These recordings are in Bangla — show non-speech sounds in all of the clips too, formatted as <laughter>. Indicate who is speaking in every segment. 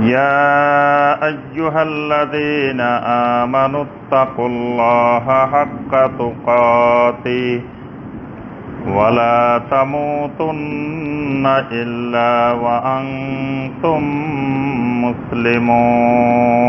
Speaker 1: يا أيها الذين آمنوا اتقوا الله حق تقاته ولا تموتن إلا وأنتم مسلمون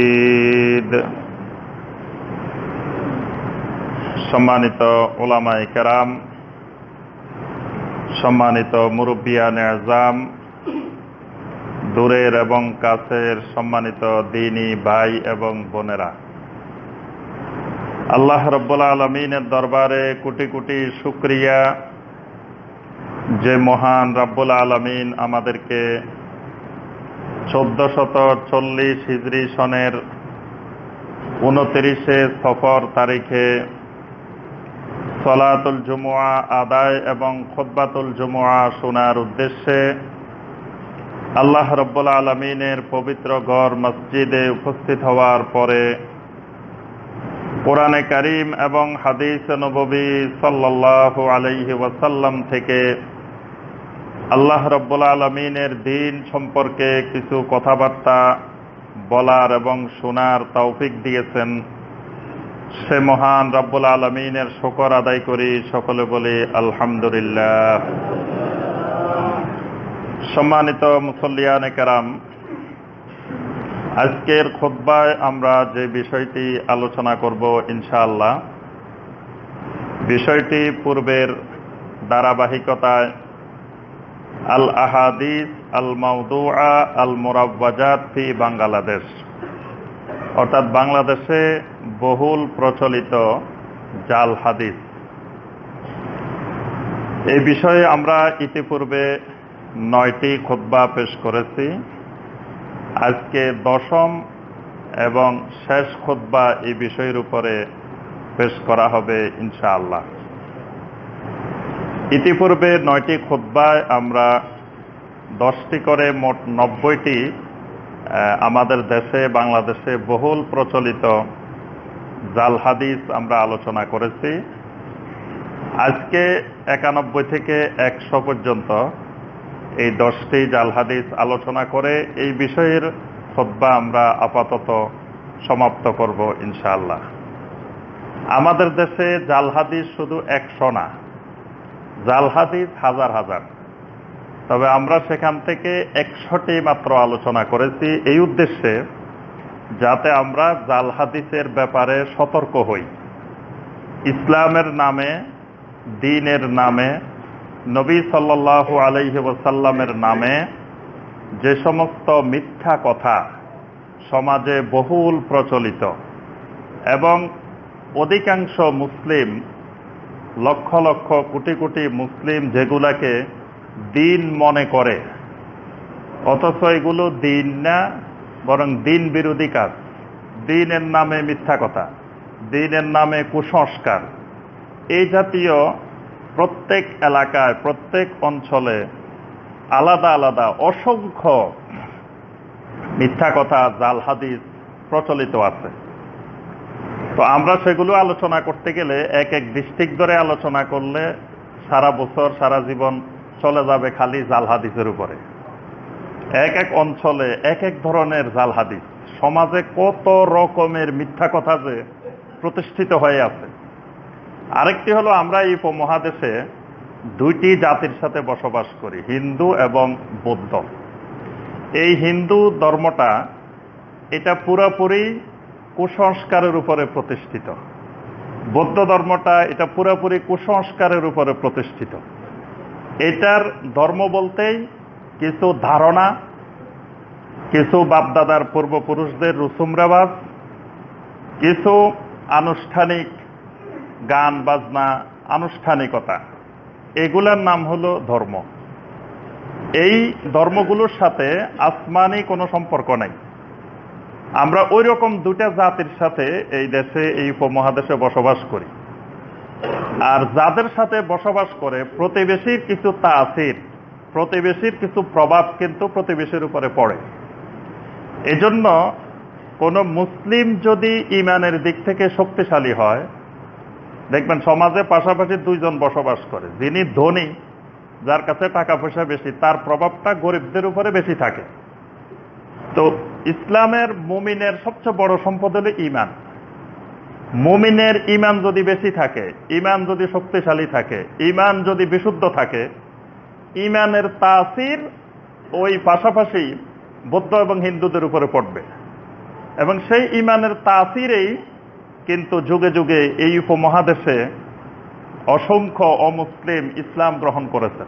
Speaker 1: সম্মানিত ওলামাই কেরাম, সম্মানিত মুরব্বিয়ান আজাম দূরের এবং কাছের সম্মানিত দিনী ভাই এবং বোনেরা। আল্লাহ রব্বুল আলমিনের দরবারে কোটি কোটি শুক্রিয়া। যে মহান রাব্বুল আলমিন আমাদেরকে চোদ্দশত চল্লিশ হিজরি সনের উনত্রিশে সফর তারিখে সলাতুল জুমুয়া আদায় এবং খোদ্বাতুল জুমুয়া শোনার উদ্দেশ্যে আল্লাহ রব্বুল আলমিনের পবিত্র গড় মসজিদে উপস্থিত হওয়ার পরে কোরআনে করিম এবং হাদিস নবী সাল্লাহ আলহি ওয়াসাল্লাম থেকে আল্লাহ রব্বুল আলমিনের দিন সম্পর্কে কিছু কথাবার্তা বলার এবং শোনার তৌফিক দিয়েছেন। সে মহান রব্বুল আলমিনের শকর আদায় করি, সকলে বলি আলহামদুলিল্লাহ। সম্মানিত মুসল্লিয়ান কেরাম, আজকের খোদ্বায় আমরা যে বিষয়টি আলোচনা করব ইনশাআল্লাহ, বিষয়টি পূর্বের ধারাবাহিকতায় আল আহাদিস আল মাউদুআ আল মোরাব্বাজাত ফি বাংলাদেশ। অর্থাৎ বাংলাদেশে বহুল প্রচলিত জাল হাদিস। এই বিষয়ে আমরা ইতিপূর্বে নয়টি খোদ্া পেশ করেছি। আজকে দশম এবং শেষ খোদ্া এই বিষয়ের উপরে পেশ করা হবে ইনশাআল্লাহ। ইতিপূর্বে নয়টি খোদ্ায় আমরা দশটি করে মোট নব্বইটি আমাদের দেশে, বাংলাদেশে বহুল প্রচলিত জাল হাদিস আমরা আলোচনা করেছি। আজকে একানব্বই থেকে একশো পর্যন্ত এই দশটি জাল হাদিস আলোচনা করে এই বিষয়ের খোদ্া আমরা আপাতত সমাপ্ত করব ইনশাআল্লাহ। আমাদের দেশে জাল হাদিস শুধু একশো না, জাল হাদিস হাজার হাজার। তবে আমরা সেখান থেকে একশোটি মাত্র আলোচনা করেছি। এই উদ্দেশ্যে যাতে আমরা জাল হাদিসের ব্যাপারে সতর্ক হই। ইসলামের নামে, দিনের নামে, নবী সাল্লাহু আলহি নামে যে সমস্ত মিথ্যা কথা সমাজে বহুল প্রচলিত এবং অধিকাংশ মুসলিম, লক্ষ লক্ষ কোটি কোটি মুসলিম যেগুলাকে দিন মনে করে। অথচ এগুলো দিন না, বরং দিন বিরোধী কাজ। দিনের নামে মিথ্যা কথা, দিনের নামে কুসংস্কার। এই জাতীয় প্রত্যেক এলাকায়, প্রত্যেক অঞ্চলে আলাদা আলাদা অসংখ্য মিথ্যা কথা, জাল হাদিস প্রচলিত আছে। তো আমরা সেগুলো আলোচনা করতে গেলে এক এক ডিস্ট্রিক্ট ধরে আলোচনা করলে সারা বছর, সারা জীবন চলে যাবে খালি জাল হাদিসের উপরে। এক এক অঞ্চলে এক এক ধরনের জাল হাদিস। সমাজে কত রকমের মিথ্যা কথা যে প্রতিষ্ঠিত হয়ে আছে। আরেকটি হলো আমরা এই উপমহাদেশে দুইটি জাতির সাথে বসবাস করি, হিন্দু এবং বৌদ্ধ। এই হিন্দু ধর্মটা এটা পুরোপুরি কুসংস্কারের উপরে প্রতিষ্ঠিত। বৌদ্ধ ধর্মটা এটা পুরোপুরি কুসংস্কারের উপরে প্রতিষ্ঠিত। এটার ধর্ম বলতেই কিছু ধারণা, কিছু বাপদাদার পূর্বপুরুষদের রুসুম রেওয়াজ কিছু আনুষ্ঠানিক গান, বাজনা, আনুষ্ঠানিকতা। এগুলার নাম হলো ধর্ম। এই ধর্মগুলোর সাথে আসমানি কোনো সম্পর্ক নাই। আমরা ওই রকম দুটা জাতির সাথে এই দেশে, এই উপমহাদেশে বসবাস করি। আর যাদের সাথে বসবাস করে, প্রতিবেশীর কিছু তাসির, প্রতিবেশীর কিছু প্রভাব কিন্তু প্রতিবেশীর উপরে পড়ে। এজন্য কোন মুসলিম যদি ইমানের দিক থেকে শক্তিশালী হয়, দেখবেন সমাজে পাশাপাশি দুইজন বসবাস করে, যিনি ধনী, যার কাছে টাকা পয়সা বেশি, তার প্রভাবটা গরিবদের উপরে বেশি থাকে। তো ইসলামের মুমিনের সবচেয়ে বড় সম্পদ হলো ইমান। মুমিনের ইমান যদি বেশি থাকে ইমান যদি শক্তিশালী থাকে ইমান যদি বিশুদ্ধ থাকে ইমানের তাসির ওই পাশাপাশি বৌদ্ধ এবং হিন্দুদের উপরে পড়বে। এবং সেই ইমানের তাসিরেই কিন্তু যুগে যুগে এই উপমহাদেশে অসংখ্য অমুসলিম ইসলাম গ্রহণ করেছেন।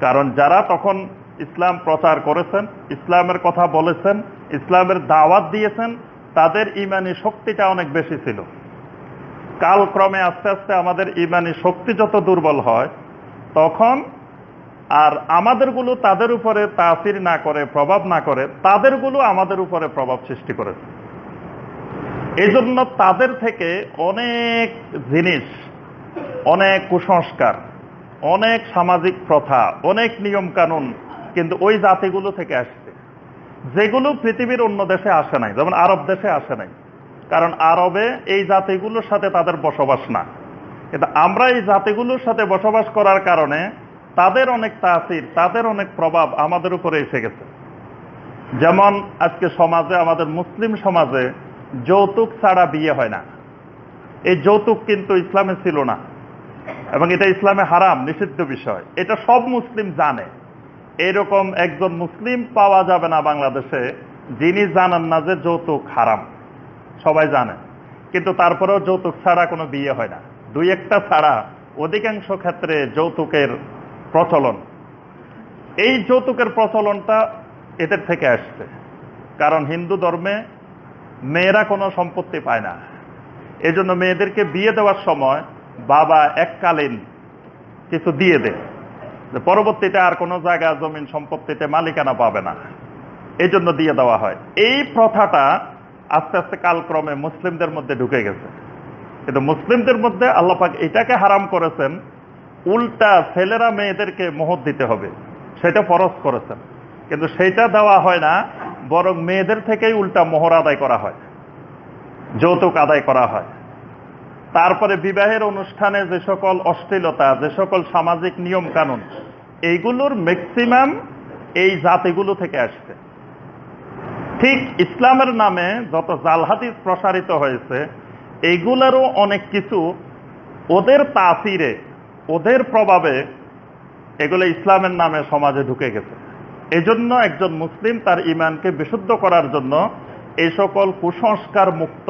Speaker 1: কারণ যারা তখন ইসলাম প্রচার করেছেন, ইসলামের কথা বলেছেন, ইসলামের দাওয়াত দিয়েছেন তাদের ইমানি শক্তিটা অনেক বেশি ছিল। কালক্রমে আস্তে আস্তে আমাদের ইমানি শক্তি যত দুর্বল হয়, তখন আর আমাদেরগুলো তাদের উপরে তাসির না করে, প্রভাব না করে, তাদেরগুলো আমাদের উপরে প্রভাব সৃষ্টি করেছে। এই জন্য তাদের থেকে অনেক জিনিস, অনেক কুসংস্কার, অনেক সামাজিক প্রথা, অনেক নিয়ম কানুন কিন্তু ওই জাতিগুলো থেকে আসছে। যেগুলো পৃথিবীর অন্য দেশে আসে নাই, যেমন আরব দেশে আসে নাই। কারণ আরবে এই জাতিগুলোর সাথে তাদের বসবাস না। কিন্তু আমরা এই জাতিগুলোর সাথে বসবাস করার কারণে তাদের অনেক তাসির, তাদের অনেক প্রভাব আমাদের উপরে এসে গেছে। যেমন আজকে সমাজে, আমাদের মুসলিম সমাজে যৌতুক ছাড়া বিয়ে হয় না। এই যৌতুক কিন্তু ইসলামে ছিল না। এবং এটা ইসলামে হারাম, নিষিদ্ধ বিষয়। এটা সব মুসলিম জানে। এরকম একজন মুসলিম পাওয়া যাবে না বাংলাদেশে, যিনি জানান না যে যৌতুক হারাম। সবাই জানে। কিন্তু তারপরেও যৌতুক ছাড়া কোনো বিয়ে হয় না। দুই একটা ছাড়া অধিকাংশ ক্ষেত্রে যৌতুকের প্রচলন। এই যৌতুকের প্রচলনটা এদের থেকে আসছে। কারণ হিন্দু ধর্মে মেয়েরা কোনো সম্পত্তি পায় না। এজন্য মেয়েদেরকে বিয়ে দেওয়ার সময় বাবা এককালীন কিছু দিয়ে দেয় যে পরবর্তীতে আর কোনো জায়গা জমিন সম্পত্তিতে মালিকানা পাবে না। এই জন্য দিয়ে দেওয়া হয়। এই প্রথাটা আস্তে আস্তে কালক্রমে মুসলিমদের মধ্যে ঢুকে গেছে। কিন্তু মুসলিমদের মধ্যে আল্লাপাক এটাকে হারাম করেছেন, উল্টা ছেলেরা মেয়েদেরকে মোহর দিতে হবে। সেটা ফরজ করেছেন। কিন্তু সেটা দেওয়া হয় না, বরং মেয়েদের থেকেই উল্টা মোহর আদায় করা হয়। যৌতুক আদায় করা হয়। তারপরে বিবাহের অনুষ্ঠানে যে সকল অশ্লীলতা, যে সকল সামাজিক নিয়ম কানুন এইগুলোর ম্যাক্সিমাম এই জাতিগুলো থেকে আসছে। ঠিক ইসলামের নামে যত জালহাদিস প্রসারিত হয়েছে, এইগুলোরও অনেক কিছু ওদের তাসিরে ওদের প্রভাবে এগুলো ইসলামের নামে সমাজে ঢুকে গেছে। এজন্য একজন মুসলিম তার ইমানকে বিশুদ্ধ করার জন্য এই সকল কুসংস্কার মুক্ত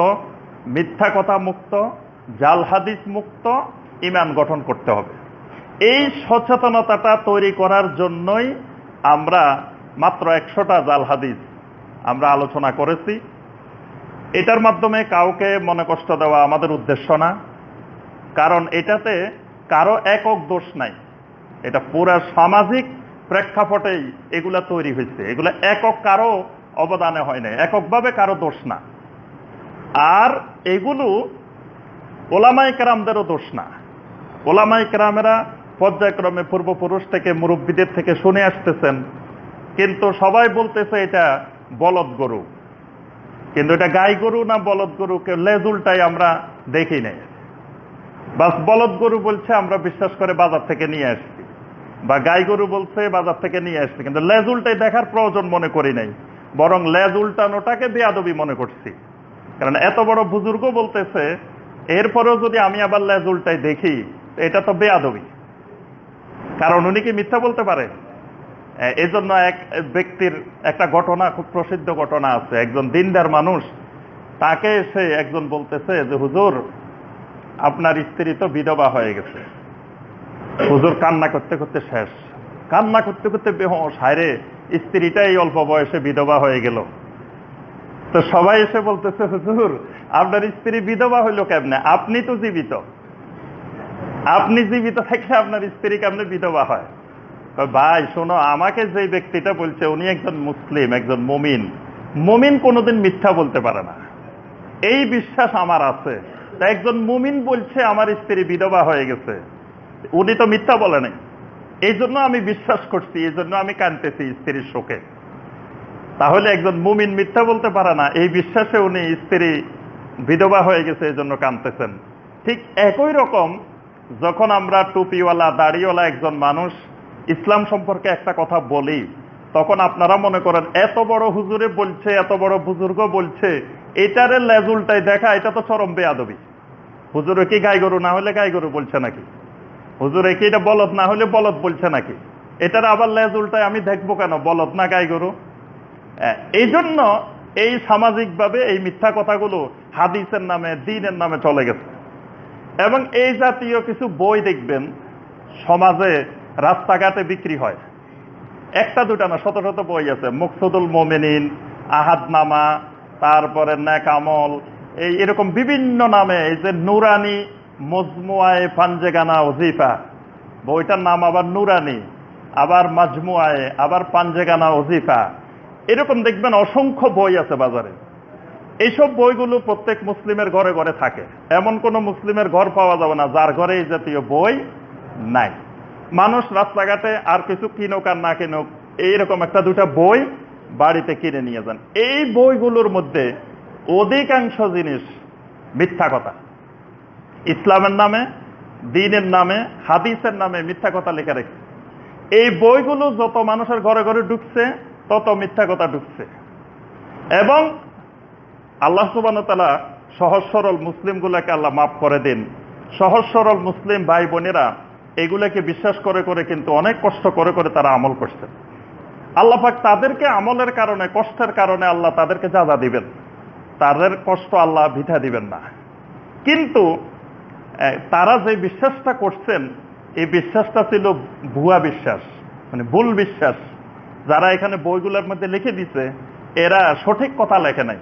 Speaker 1: মিথ্যা কথা মুক্ত জাল হাদিস মুক্ত ইমান গঠন করতে হবে। এই সচেতনতাটা তৈরি করার জন্যই আমরা মাত্র একশোটা জাল হাদিস আমরা আলোচনা করেছি। এটার মাধ্যমে কাউকে মনে কষ্ট দেওয়া আমাদের উদ্দেশ্য না, কারণ এটাতে কারও একক দোষ নাই। এটা পুরা সামাজিক প্রেক্ষাপটেই এগুলা তৈরি হয়েছে। এগুলা একক কারও অবদানে হয় না এককভাবে কারও দোষ না। আর এগুলো ওলামাই কেরামদেরও দোষ না। ওলামাই কেরামেরা পর্যায়ক্রমে পূর্বপুরুষ থেকে মুরব্বীদের থেকে শুনে আসতেছেন, কিন্তু সবাই বলতেছে এটা বলদ গরু। কিন্তু এটা গাই গরু না বলদ গরু লেজ উল্টাই আমরা দেখি নাই। বাস বলদ গরু বলছে, আমরা বিশ্বাস করে বাজার থেকে নিয়ে আসছি। বা গাই গরু বলছে, বাজার থেকে নিয়ে আসছি। কিন্তু লেজ উল্টাই দেখার প্রয়োজন মনে করি নাই, বরং লেজ উল্টানোটাকে বেয়াদবি মনে করছি। কারণ এত বড় বুজুর্গ বলতেছে এরপরেও যদি আমি আবার লেজ উল্টাই দেখি, এটা তো বেয়াদবি। কারণ উনি কি মিথ্যা বলতে পারে? এই জন্য এক ব্যক্তির একটা ঘটনা, খুব প্রসিদ্ধ ঘটনা আছে। একজন দিনদার মানুষ, তাকে এসে একজন বলতেছে যে, হুজুর, আপনার স্ত্রী তো বিধবা হয়ে গেছে। হুজুর কান্না করতে করতে শেষ। কান্না করতে করতে বেহস, হায়রে স্ত্রীটা এই অল্প বয়সে বিধবা হয়ে গেল। তো সবাই এসে বলতেছে, হুজুর, আপনার স্ত্রী বিধবা হইল কেমনে? আপনি তো জীবিত। আপনি জীবিত থাকলে আপনার স্ত্রী কেমনে বিধবা হয়? ভাই, শোনো, আমাকে যে ব্যক্তিটা বলছে, উনি একজন মুসলিম, একজন মমিন। মমিন কোনোদিন মিথ্যা বলতে পারে না। এই বিশ্বাস আমার আছে। তা একজন মুমিন বলছে, আমার স্ত্রী বিধবা হয়ে গেছে। উনি তো মিথ্যা বলে নাই। এই জন্য আমি বিশ্বাস করছি, এই জন্য আমি কানতেছি স্ত্রীর শোকে। তাহলে একজন মুমিন মিথ্যা বলতে পারে না। এই বিশ্বাসে উনি স্ত্রী, বিধবা হয়ে গেছে এই জন্য কানতেছেন ঠিক একই রকম যখন আমরা টুপিওয়ালা, দাড়িওয়ালা একজন মানুষ ইসলাম সম্পর্কে একটা কথা বলি, তখন আপনারা মনে করেন, এত বড় হুজুরে বলছে, এত বড় বুজুর্গ বলছে, এটারে লেজুলটাই দেখা, এটা তো চরম বেয়াদবি। হুজুরে কি গাই গরু না হলে গাই গরু বলছে নাকি? হুজুরে কি এটা বলদ না হলে বলদ বলছে নাকি? এটার আবার লেজ উল্টায় আমি দেখব কেন, বলদ না গাই গরু? এই জন্য এই সামাজিকভাবে এই মিথ্যা কথাগুলো হাদিসের নামে, দিনের নামে চলে গেছে। এবং এই জাতীয় কিছু বই দেখবেন, সমাজে রাস্তাঘাটে বিক্রি হয়। একটা দুটা না, শত শত বই আছে। মুকসুদুল মোমেনিন আহাদনামা তারপরে ন্যাকামল এই এরকম বিভিন্ন নামে, এই যে নুরানি মজমুয়ায় পাঞ্জেগানা ওজিফা। বইটার নাম আবার নুরানি, আবার মাজমুয়ায় আবার পাঞ্জেগানা ওজিফা। এরকম দেখবেন অসংখ্য বই আছে বাজারে। এইসব বইগুলো প্রত্যেক মুসলিমের ঘরে ঘরে থাকে। এমন কোন মুসলিমের ঘর পাওয়া যাবে না, যার ঘরে এই জাতীয় বই নাই। মানুষ রাস্তাঘাটে আর কিছু কিনুক আর না কিনুক, এইরকম একটা দুটা বই বাড়িতে কিনে নিয়ে যান। এই বইগুলোর মধ্যে অধিকাংশ জিনিস মিথ্যা কথা। ইসলামের নামে, দিনের নামে, হাদিসের নামে মিথ্যা কথা লেখা রেখেছে এই বইগুলো যত মানুষের ঘরে ঘরে ঢুকছে তত মিথ্যা কথা ঢুকছে। এবং আল্লাহ সুবানতালা সহজ সরল মুসলিমগুলোকে আল্লাহ মাফ করে দিন। সহজ সরল মুসলিম ভাই বোনেরা এগুলোকে বিশ্বাস করে করে কিন্তু অনেক কষ্ট করে করে তারা আমল করছেন আল্লাহ পাক তাদেরকে আমলের কারণে, কষ্টের কারণে আল্লাহ তাদেরকে যাদা দিবেন, তাদের কষ্ট আল্লাহ ভিঠা দিবেন না। কিন্তু তারা যে বিশ্বাসটা করছেন, এই বিশ্বাসটা ছিল ভুয়া বিশ্বাস মানে ভুল বিশ্বাস। যারা এখানে বইগুলোর মধ্যে লিখে দিছে, এরা সঠিক কথা লেখে নাই।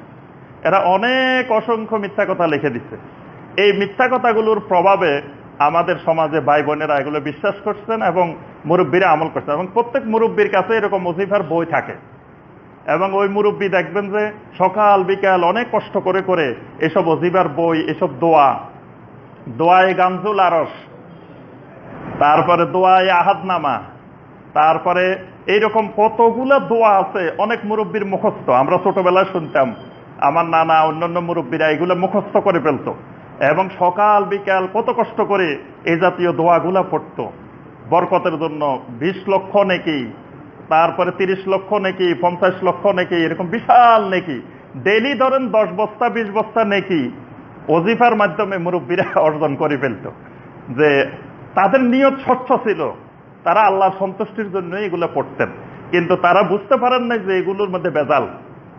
Speaker 1: এরা অনেক অসংখ্য মিথ্যা কথা লিখে দিচ্ছে এই মিথ্যা কথাগুলোর প্রভাবে আমাদের সমাজে ভাই বোনেরা এগুলো বিশ্বাস করছেন এবং মুরব্বীরা আমল করছেন। এবং প্রত্যেক মুরব্বীর কাছে এরকম ওজিফার বই থাকে। এবং ওই মুরব্বী দেখবেন যে সকাল, বিকাল অনেক কষ্ট করে করে এসব অজিবার বই, এসব দোয়া, দোয়ায় গামজুল আরস, তারপরে দোয়ায় আহাদনামা তারপরে এইরকম কতগুলো দোয়া আছে, অনেক মুরব্বীর মুখস্থ। আমরা ছোটবেলায় শুনতাম, আমার নানা, অন্যান্য মুরব্বীরা এগুলো মুখস্থ করে ফেলতো। এবং সকাল, বিকাল কত কষ্ট করে এই জাতীয় দোয়াগুলা পড়তো। বরকতের জন্য বিশ লক্ষ নেকি, তারপরে তিরিশ লক্ষ নেকি, পঞ্চাশ লক্ষ নেকি, এরকম বিশাল নেকি। ডেলি ধরেন দশ বস্তা, বিশ বস্তা নেকি অজিফার মাধ্যমে মুরব্বীরা <laughs> অর্জন করে ফেলত। যে তাদের নিয়ত স্বচ্ছ ছিল। তারা আল্লাহ সন্তুষ্টির জন্য এগুলো পড়তেন। কিন্তু তারা বুঝতে পারেন নাই যে এগুলোর মধ্যে বেজাল।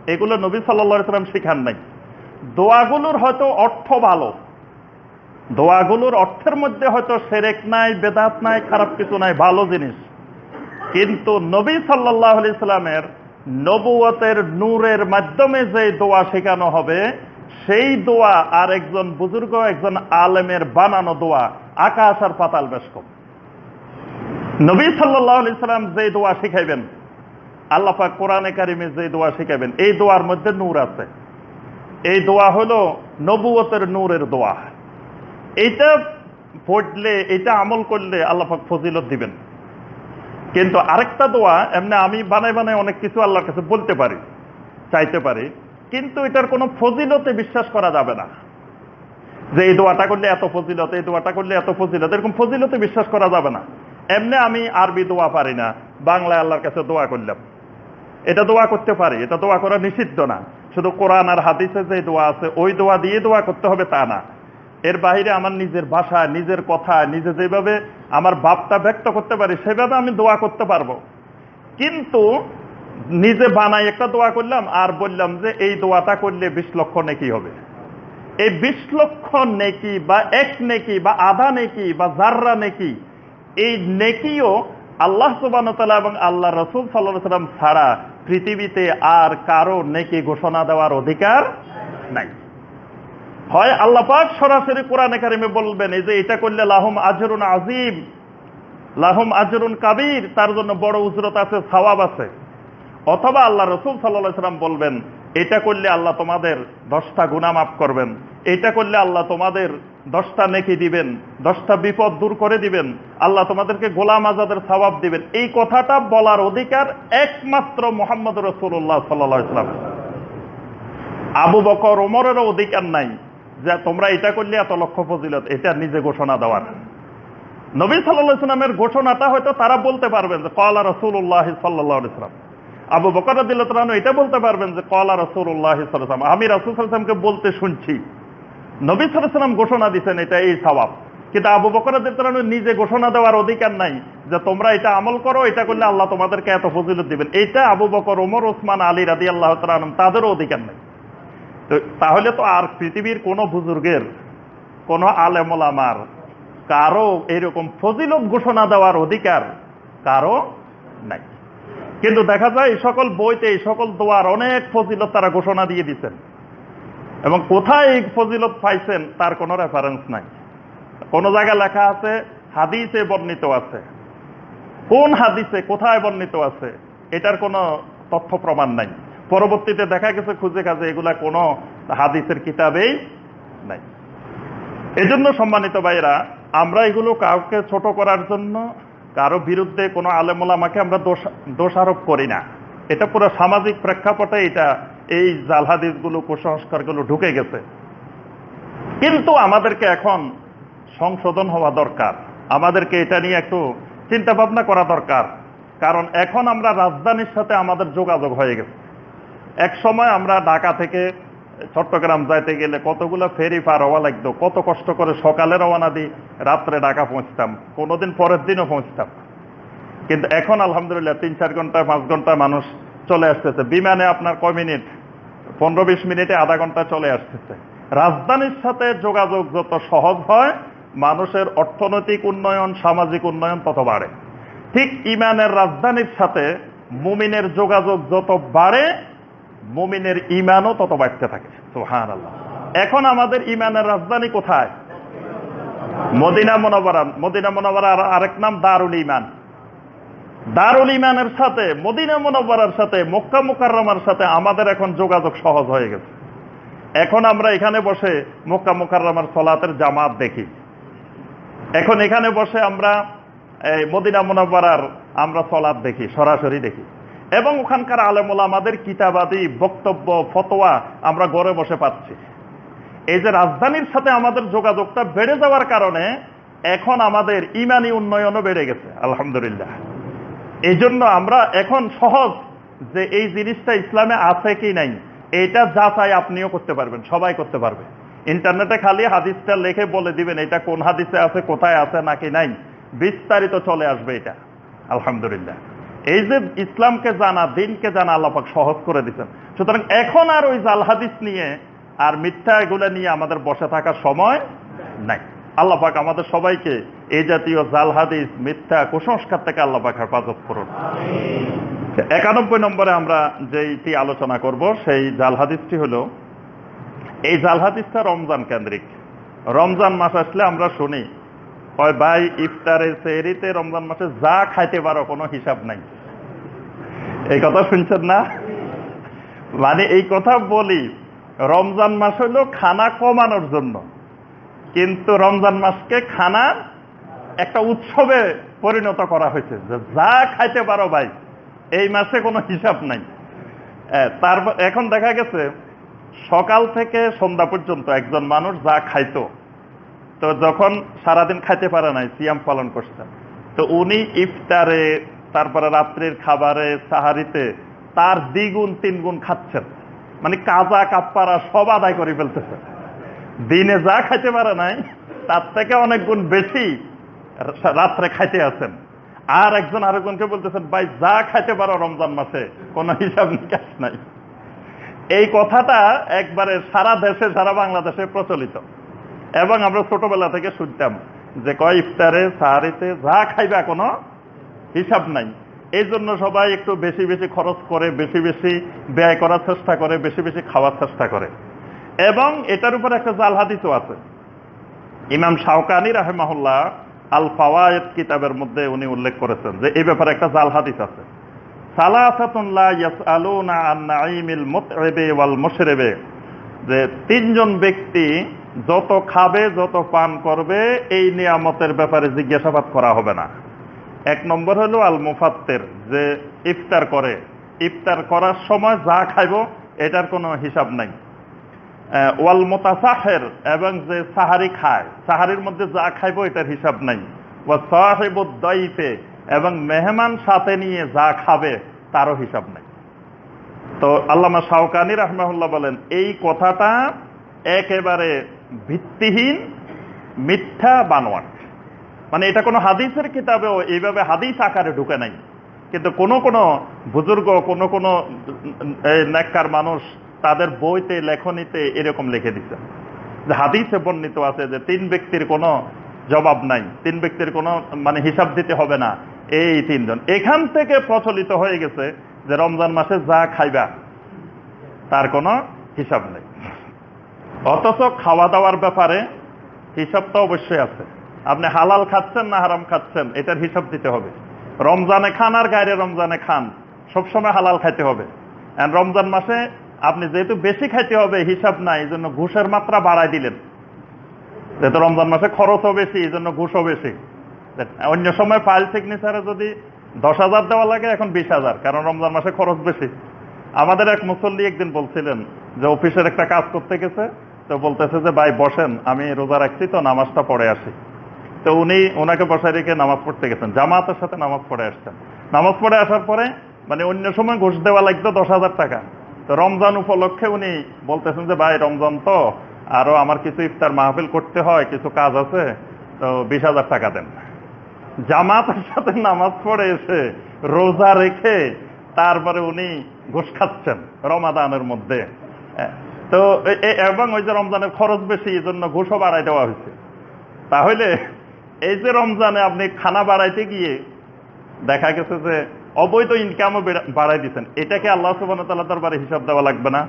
Speaker 1: এগুলো নবী সাল্লা সাল্লাম শিখান নাই। দোয়াগুলোর হয়তো অর্থ ভালো। দোয়াগুলোর অর্থের মধ্যে হয়তো সেরেক নাই, বেদাত নাই, খারাপ কিছু নাই, ভালো জিনিস। কিন্তু নবী সাল্লাহ ইসলামের নবুয়তের নূরের মাধ্যমে যে দোয়া শেখানো হবে, সেই দোয়া আর একজন বুজুর্গ, একজন আলেমের বানানো দোয়া আকাশ আর পাতাল বেশ কম। নবী সাল্লাহ ইসলাম যে দোয়া শিখাইবেন আল্লাপা কোরআনে কারিমে যে দোয়া শিখাবেন এই দোয়ার মধ্যে নূর আছে। এই দোয়া হলো নবুয়তের নূরের দোয়া। এইটা পড়লে এটা আমল করলে আল্লাপাক ফজিলত দিবেন। কিন্তু আরেকটা দোয়া, এমনি আমি বানাই বানাই অনেক কিছু আল্লাহর কাছে বলতে পারি, চাইতে পারি, কিন্তু এটার কোনো ফজিলতে বিশ্বাস করা যাবে না। যে এই দোয়াটা করলে এত ফজিলত, এই দোয়াটা করলে এত ফজিলত, এরকম ফজিলতে বিশ্বাস করা যাবে না। এমনি আমি আরবি দোয়া পারি না, বাংলায় আল্লাহর কাছে দোয়া করলাম। এটা দোয়া করতে পারি, এটা দোয়া করা নিষিদ্ধ না। শুধু কোরআন আর হাদিসে যে দোয়া আছে, ওই দোয়া দিয়ে দোয়া করতে হবে তা না। এর বাহিরে আমার নিজের ভাষা, নিজের কথা, নিজে যেভাবে আমার ভাবটা ব্যক্ত করতে পারি, সেভাবে আমি দোয়া করতে পারব। কিন্তু নিজে বানাই একটা দোয়া করলাম আর বললাম যে এই দোয়াটা করলে বিশ লক্ষ নেকি হবে। এই বিশ লক্ষ নেকি বা এক নেকি বা আধা নেকি বা জাররা নেকি এই নেকিও আল্লাহ সুবানতালা এবং আল্লাহ রসুল সাল্লাহ সাল্লাম ছাড়া পৃথিবীতে আর কারও নেকি ঘোষণা দেওয়ার অধিকার নাই। হয় আল্লাহ পাক সরাসরি কোরআনে কারিমে বলবেন, এই যে এটা করলে লাহম আজরুন আজিম লাহম আজরুন কাবির, তার জন্য বড় উজরত আছে, সওয়াব আছে। অথবা আল্লাহ রসুল সাল্লাহ সাল্লাম বলবেন, এটা করলে আল্লাহ তোমাদের দশটা গুণা মাফ করবেন, এটা করলে আল্লাহ তোমাদের দশটা নেকি দিবেন, দশটা বিপদ দূর করে দিবেন, আল্লাহ তোমাদেরকে গোলাম আজাদের সবাব দিবেন। এই কথাটা বলার অধিকার একমাত্র মোহাম্মদ রসুল্লাহ সাল্লাহ ইসলাম আবু বকর, ওমরেরও অধিকার নাই যে তোমরা এটা করলে এত লক্ষ্য ফজিলত, এটা নিজে ঘোষণা দেওয়ার। নবী সাল্লাহ ইসলামের ঘোষণাটা হয়তো তারা বলতে পারবেন যে কলা রসুল্লাহ সাল্লাহ ইসলাম আবু বকর দিল্লাহ এটা বলতে পারবেন যে কলা রসুল্লাহ সাল্লাম। আমি রাসুল সাল্লামকে বলতে শুনছি। নবী সাল্লাম ঘোষণা দিচ্ছেন এটা এই সবাব কিন্তু আবু বকর দিল্লাহ নিজে ঘোষণা দেওয়ার অধিকার নাই যে তোমরা এটা আমল করো, এটা করলে আল্লাহ তোমাদেরকে এত ফজিলত দিবেন। এইটা আবু বকর, ওমর, ওসমান, আলী রাদি আল্লাহ তাদেরও অধিকার নাই। তো তাহলে তো আর পৃথিবীর কোনো বুজুর্গের, কোন আলেমলামার কারও এরকম ফজিলত ঘোষণা দেওয়ার অধিকার কারও নাই। কিন্তু দেখা যায় এই সকল বইতে এই সকল দোয়ার অনেক ফজিলত তারা ঘোষণা দিয়ে দিচ্ছেন এবং কোথায় ফজিলত পাইছেন তার কোনো রেফারেন্স নাই। কোন জায়গায় লেখা আছে, হাদিসে বর্ণিত আছে। কোন হাদিসে, কোথায় বর্ণিত আছে, এটার কোনো তথ্য প্রমাণ নাই। পরবর্তীতে দেখা গেছে খুঁজে কাজে এগুলা কোনো হাদিসের কিতাবেই নাই। এজন্য সম্মানিত ভাইরা আমরা এগুলো কাউকে ছোট করার জন্য কারও বিরুদ্ধে কোনো আলেমোলামাকে আমরা দোষ দোষারোপ করি না। এটা পুরো সামাজিক প্রেক্ষাপটে এটা এই জাল হাদিসগুলো, কুসংস্কারগুলো ঢুকে গেছে। কিন্তু আমাদেরকে এখন সংশোধন হওয়া দরকার। আমাদেরকে এটা নিয়ে একটু চিন্তা ভাবনা করা দরকার। কারণ এখন আমরা রাজধানীর সাথে আমাদের যোগাযোগ হয়ে গেছে। এক সময় আমরা ঢাকা থেকে চট্টগ্রাম যাইতে গেলে কতগুলো ফেরি পার হওয়া লাগতো, কত কষ্ট করে সকালে রওনা দিই রাত্রে ঢাকা পৌঁছতাম, কোনোদিন পরের দিনও পৌঁছতাম। কিন্তু এখন আলহামদুলিল্লাহ তিন চার ঘণ্টা, পাঁচ ঘণ্টা মানুষ চলে আসতেছে। বিমানে আপনার কয় মিনিট? পনেরো বিশ মিনিটে আধা ঘণ্টা চলে আসতেছে। রাজধানীর সাথে যোগাযোগ যত সহজ হয়, মানুষের অর্থনৈতিক উন্নয়ন, সামাজিক উন্নয়ন তত বাড়ে। ঠিক ইমানের রাজধানীর সাথে মুমিনের যোগাযোগ যত বাড়ে, মুমিনের ইমানও তত বাড়তে থাকে। সোহান আল্লাহ এখন আমাদের ইমানের রাজধানী কোথায়? মদিনা মনোবরা মদিনা মনোবরা আরেক নাম দারুল ইমান। দারুল ইমানের সাথে, মদিনা মনোবরার সাথে, মক্কা মুকাররমার সাথে আমাদের এখন যোগাযোগ সহজ হয়ে গেছে। এখন আমরা এখানে বসে মক্কা মুকাররমার সলাতের জামাত দেখি। এখন এখানে বসে আমরা, এই মদিনা মনোবরার আমরা সলাদ দেখি, সরাসরি দেখি। এবং ওখানকার আলেমুল আমাদের কিতাবাদি, বক্তব্য, ফতোয়া আমরা ঘরে বসে পাচ্ছি। এই যে রাজধানীর সাথে আমাদের যোগাযোগটা বেড়ে যাওয়ার কারণে এখন আমাদের ইমানি উন্নয়নও বেড়ে গেছে, আলহামদুলিল্লাহ। এই জন্য আমরা এখন সহজ যে এই জিনিসটা ইসলামে আছে কি নাই। এটা যা চাই আপনিও করতে পারবেন, সবাই করতে পারবে। ইন্টারনেটে খালি হাদিসটা লিখে বলে দিবেন, এটা কোন হাদিসে আছে, কোথায় আছে, নাকি নাই। বিস্তারিত চলে আসবে এটা। আলহামদুলিল্লাহ। এই যে ইসলামকে জানা, দিনকে জানা আল্লাপাক সহজ করে দিচ্ছেন সুতরাং এখন আর ওই জাল হাদিস নিয়ে আর মিথ্যা এগুলো নিয়ে আমাদের বসে থাকার সময় নাই। আল্লাপাক আমাদের সবাইকে এই জাতীয় জাল হাদিস মিথ্যা কুসংস্কার থেকে আল্লাপাক হেফাজত করুন। একানব্বই নম্বরে আমরা যেইটি আলোচনা করব সেই জাল হাদিসটি হলো এই জাল হাদিসটা রমজান কেন্দ্রিক। রমজান মাস আসলে আমরা শুনি হয় ভাই ইফতারের সেরিতে রমজান মাসে যা খাইতে পারো কোনো হিসাব নাই। এই কথা শুনছেন না? মানে এই কথা বলি রমজান মাস হলো খানা কমানোর জন্য। কিন্তু রমজান মাসকে খানার একটা উৎসবে পরিণত করা হয়েছে। যে খাইতে পারো ভাই, এই মাসে কোনো হিসাব নাই। তারপর এখন দেখা গেছে, সকাল থেকে সন্ধ্যা পর্যন্ত একজন মানুষ যা খাইতো, তো যখন সারাদিন খাইতে পারে নাই, সিয়াম পালন করছেন তো উনি ইফতারে, তারপরে রাত্রির খাবারে, সাহারিতে তার দ্বিগুণ, তিনগুণ খাচ্ছেন। মানে কাজা, কাপ্পারা সব আদায় করে ফেলতেছে। দিনে যা খাইতে পারে নাই, তার থেকে অনেক গুণ বেশি রাত্রে খাইতে আছেন। আর একজন আরেকজনকে বলতেছেন, ভাই, যা খাইতে পারো রমজান মাসে, কোনো হিসাব নিকাশ নাই। এই কথাটা একবারে সারা দেশে, সারা বাংলাদেশে প্রচলিত। এবং আমরা ছোটবেলা থেকে শুনতাম যে, কয়, ইফতারে, সাহারিতে যা খাইবা কোনো হিসাব নাই। এই জন্য সবাই একটু বেশি বেশি খরচ করে, বেশি বেশি ব্যয় করার চেষ্টা করে, বেশি বেশি খাওয়ার চেষ্টা করে। এবং এটার উপর একটা জাল হাদিসও আছে। ইমাম শাহকানি রাহেমাহুল্লাহ আল ফাওয়ায়েদ কিতাবের মধ্যে উনি উল্লেখ করেছেন যে এই ব্যাপারে একটা জাল হাদিস আছে। যে তিনজন ব্যক্তি যত খাবে, যত পান করবে, এই নিয়ামতের ব্যাপারে জিজ্ঞাসাবাদ করা হবে না। এক নম্বর হলো আল মুফাত্তের যে ইফতার করে। ইফতার করার সময় যা খাইব, এটার কোনো হিসাব নাই। ওয়াল মোতাসাহের এবং যে সাহারি খায়, সাহারির মধ্যে যা খাইব এটার হিসাব নাই। সাহেবুদ্দাইতে এবং মেহমান সাথে নিয়ে যা খাবে তারও হিসাব নাই। তো আল্লামা শাহকানি রহমাহুল্লাহ বলেন, এই কথাটা একেবারে ভিত্তিহীন, মিথ্যা বানোয়াট। মানে এটা কোনো হাদিসের কিতাবেও এইভাবে হাদিস আকারে ঢুকে নাই। কিন্তু কোন কোন বুজুর্গ, কোন কোন নেককার মানুষ তাদের বইতে, লেখনীতে এরকম লিখে দিচ্ছে যে হাদিসে বর্ণিত আছে যে তিন ব্যক্তির কোনো জবাব নাই, তিন ব্যক্তির কোনো মানে হিসাব দিতে হবে না, এই তিনজন। এখান থেকে প্রচলিত হয়ে গেছে যে রমজান মাসে যা খাইবা, তার কোনো হিসাব নেই। অথচ খাওয়া দাওয়ার ব্যাপারে হিসাব তো অবশ্যই আছে। আপনি হালাল খাচ্ছেন না হারাম খাচ্ছেন, এটার হিসাব দিতে হবে। রমজানে খান আর গায়ে রমজানে খান, সবসময় হালাল খাইতে হবে। রমজান মাসে আপনি যেহেতু বেশি খাইতে হবে, হিসাব নাই, এই জন্য ঘুষের মাত্রা বাড়াই দিলেন। যেহেতু রমজান মাসে খরচও বেশি, এই জন্য ঘুষও বেশি। অন্য সময় ফাইল সিগনেচারে যদি দশ হাজার দেওয়া লাগে, এখন বিশ হাজার, কারণ রমজান মাসে খরচ বেশি। আমাদের এক মুসল্লি একদিন বলছিলেন যে, অফিসের একটা কাজ করতে গেছে, তো বলতেছে যে, ভাই, বসেন, আমি রোজা রাখছি তো, নামাজটা পড়ে আসি। তো উনি ওনাকে বসায় রেখে নামাজ পড়তে গেছেন, জামাতের সাথে নামাজ পড়ে আসছেন। নামাজ পড়ে আসার পরে মানে অন্য সময় ঘুষ দেওয়া লাগতো দশ হাজার টাকা। তো রমজান উপলক্ষে উনি বলতেছেন যে, ভাই, রমজান তো আরও আমার কিছু ইফতার মাহফিল করতে হয়, কিছু কাজ আছে, তো বিশ হাজার টাকা দেন। জামাতের সাথে নামাজ পড়ে এসে রোজা রেখে তারপরে উনি ঘুষ খাচ্ছেন রমাদানের মধ্যে। তো এবং ওই যে রমজানের খরচ বেশি এই জন্য ঘুষও বাড়াই দেওয়া হয়েছে। তাহলে এই যে রমজানে আপনি খানা বাড়াইতে গিয়ে দেখা গেছে যে অবৈধ ইনকামও বাড়াই দিচ্ছেন এটাকে আল্লাহ সুবান তাল্লাহ দরবারে হিসাব দেওয়া লাগবে না?